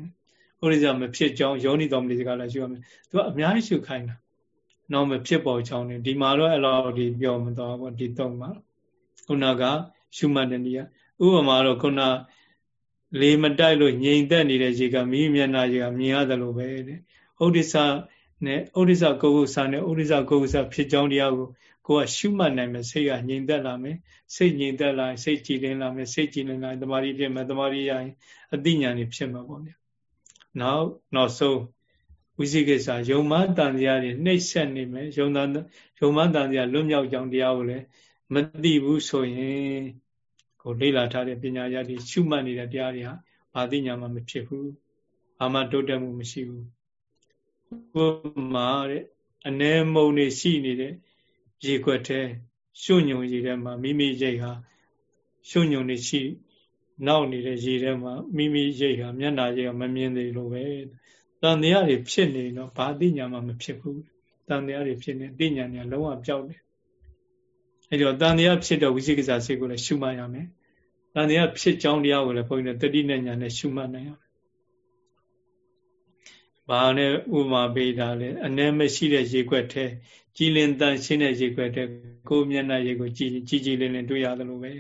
ဥဒိစ္စမဖြစ်ကြောင်းယောနိတော်မလေးကလည်းရှုရမယ်သူကအများကြီးရှုခိုင်းတာနောက်မဖြစ်ပေါ်ကြောင်းနေဒီမှာတော့အဲ့လိုဒီပြောမသွားဘူးဒီတော့မှာ ခုနကရှုမှတ်တဲ့နေရာဥပမာတော့ခုနလေမတိုက်လို့ငြိမ်သက်နေတဲ့ရေကမိမျက်နှာရေကမြင်ရတယ်လို့ပဲတဲ့ဥဒိစ္စနဲ့ဥဒိစ္စကုက္ကုဆာနဲ့ဥဒိစ္စကုက္ကုဆာဖြစ်ကြောင်းတရားကိုကိုကရှုမှတ်နိုင်မယ်စိတ်ကငြိမ်သက်လာမယ်စိတ်ငြိမ်သက်လာရင်စိတ်ကြည်လင်းလာမယ်စိတ်ကြည်လင်းလာရင်တမာရီဖြစ်မယ်တမာရီရရင်အတိညာဏ်ဖြစ်မှာပေါ့ဗျာနောက်နောက်ဆုံးဝိသိကိစ္စယုံမတန်တရားတွေနှိပ်ဆက်နေမယ်ယုံတန်ယုံမတန်တရားလွတ်မြောက်ကြောင်းတရားကိုလည်း မသိဘူးဆိုရင်ကိုလေ့လာထားတဲ့ပညာရည်ရှုမှတ်နေတဲ့တရားတွေဟာဘာသိညာမှမဖြစ်ဘူးဘာမှတိုးတက်မှုမရှိဘူးကိုမှာတဲ့အ ਨੇ မုံနေရှိနေတဲ့ရေခွက်ထဲရှုညုံရေထဲမှာမိမိရိတ်ဟာရှုညုံနေရှိနောက်နေတဲ့ရေထဲမှာမိမိရိတ်ဟာမျက်နာရိတ်ကမမြင်သေးလို့ပဲတန်တရားတွေဖြစ်နေတော့ဘာသိညာမှမဖြစ်ဘူးတန်တရားတွေဖြစ်နေသိညာညာလုံးဝပျောက်တယ် အဲဒီတော့တန်တရားဖြစ်တော့ဝိသိကိစ္စစိတ်ကိုလည်းရှုမှတ်ရမယ်တန်တရားဖြစ်ကြောင်းတရားကိုလည်းဘုန်းကြီးတို့တတိနဲ့ညာနဲ့ရှုမှတ်နိုင်ရမယ်ဘာနဲ့ဥမာပေးတာလဲအ ਨੇ မရှိတဲ့ရေခွက်ထဲကြည်လင်တန်ရှင်းတဲ့ရေခွက်ထဲကိုယ်မျက်နှာရေကိုကြည်ကြည်ကြည်လင်လင်တွေ့ရတယ်လို့ပဲ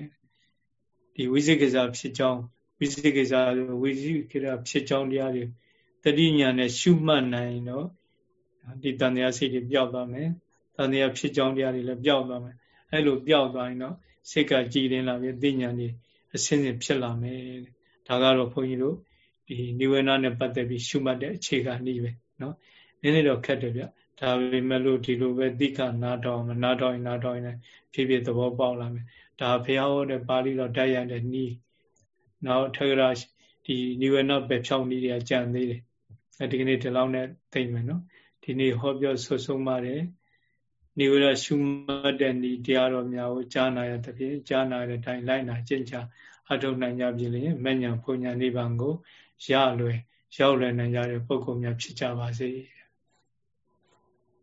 ဒီဝိသိကိစ္စဖြစ်ကြောင်းဝိသိကိစ္စဝိသိကိစ္စဖြစ်ကြောင်းတရားတွေတတိညာနဲ့ရှုမှတ်နိုင်တော့ဒီတန်တရားစိတ်တွေပျောက်သွားမယ်တန်တရားဖြစ်ကြောင်းတရားတွေလည်းပျောက်သွားမယ် အဲ့လိုပျောက်သွားရင်တော့စိတ်ကကြည်လင်လာပြီးသိညာတွေအစင်းစင်ဖြစ်လာမယ်ဒါကတော့ဘုန်းကြီးတို့ဒီနိဝေနနဲ့ပတ်သက်ပြီးရှုမှတ်တဲ့အခြေခံနည်းပဲเนาะနည်းနည်းတော့ခက်တယ်ဗျဒါပေမဲ့လို့ဒီလိုပဲတိခနာတော်မနာတော်ရင်နာတော်ရင်ဖြည်းဖြည်းသဘောပေါက်လာမယ်ဒါဘုရားဟောတဲ့ပါဠိတော်တိုက်ရတဲ့နီးနောက်ထေရဒီနိဝေနပဲဖြောင်းနည်းတွေကကြံသေးတယ်အဲဒီကနေ့ဒီလောက်နဲ့သိမ့်မယ်နော်ဒီနေ့ဟောပြောဆွဆုံးပါတယ် နိဝေနရှုမှတ်တဲ့နီးတရားတော်များကိုကြားနာရတဲ့ဖြင့်ကြားနာတဲ့အတိုင်းလိုက်နာကျင့်ကြအထုံနိုင်ကြပြီလေမဉ္ဇဉ်ဘုံညာနိဗ္ဗာန်ကိုရလွယ်ရောက်လွယ်နိုင်ကြတဲ့ပုဂ္ဂိုလ်များဖြစ်ကြပါစေ။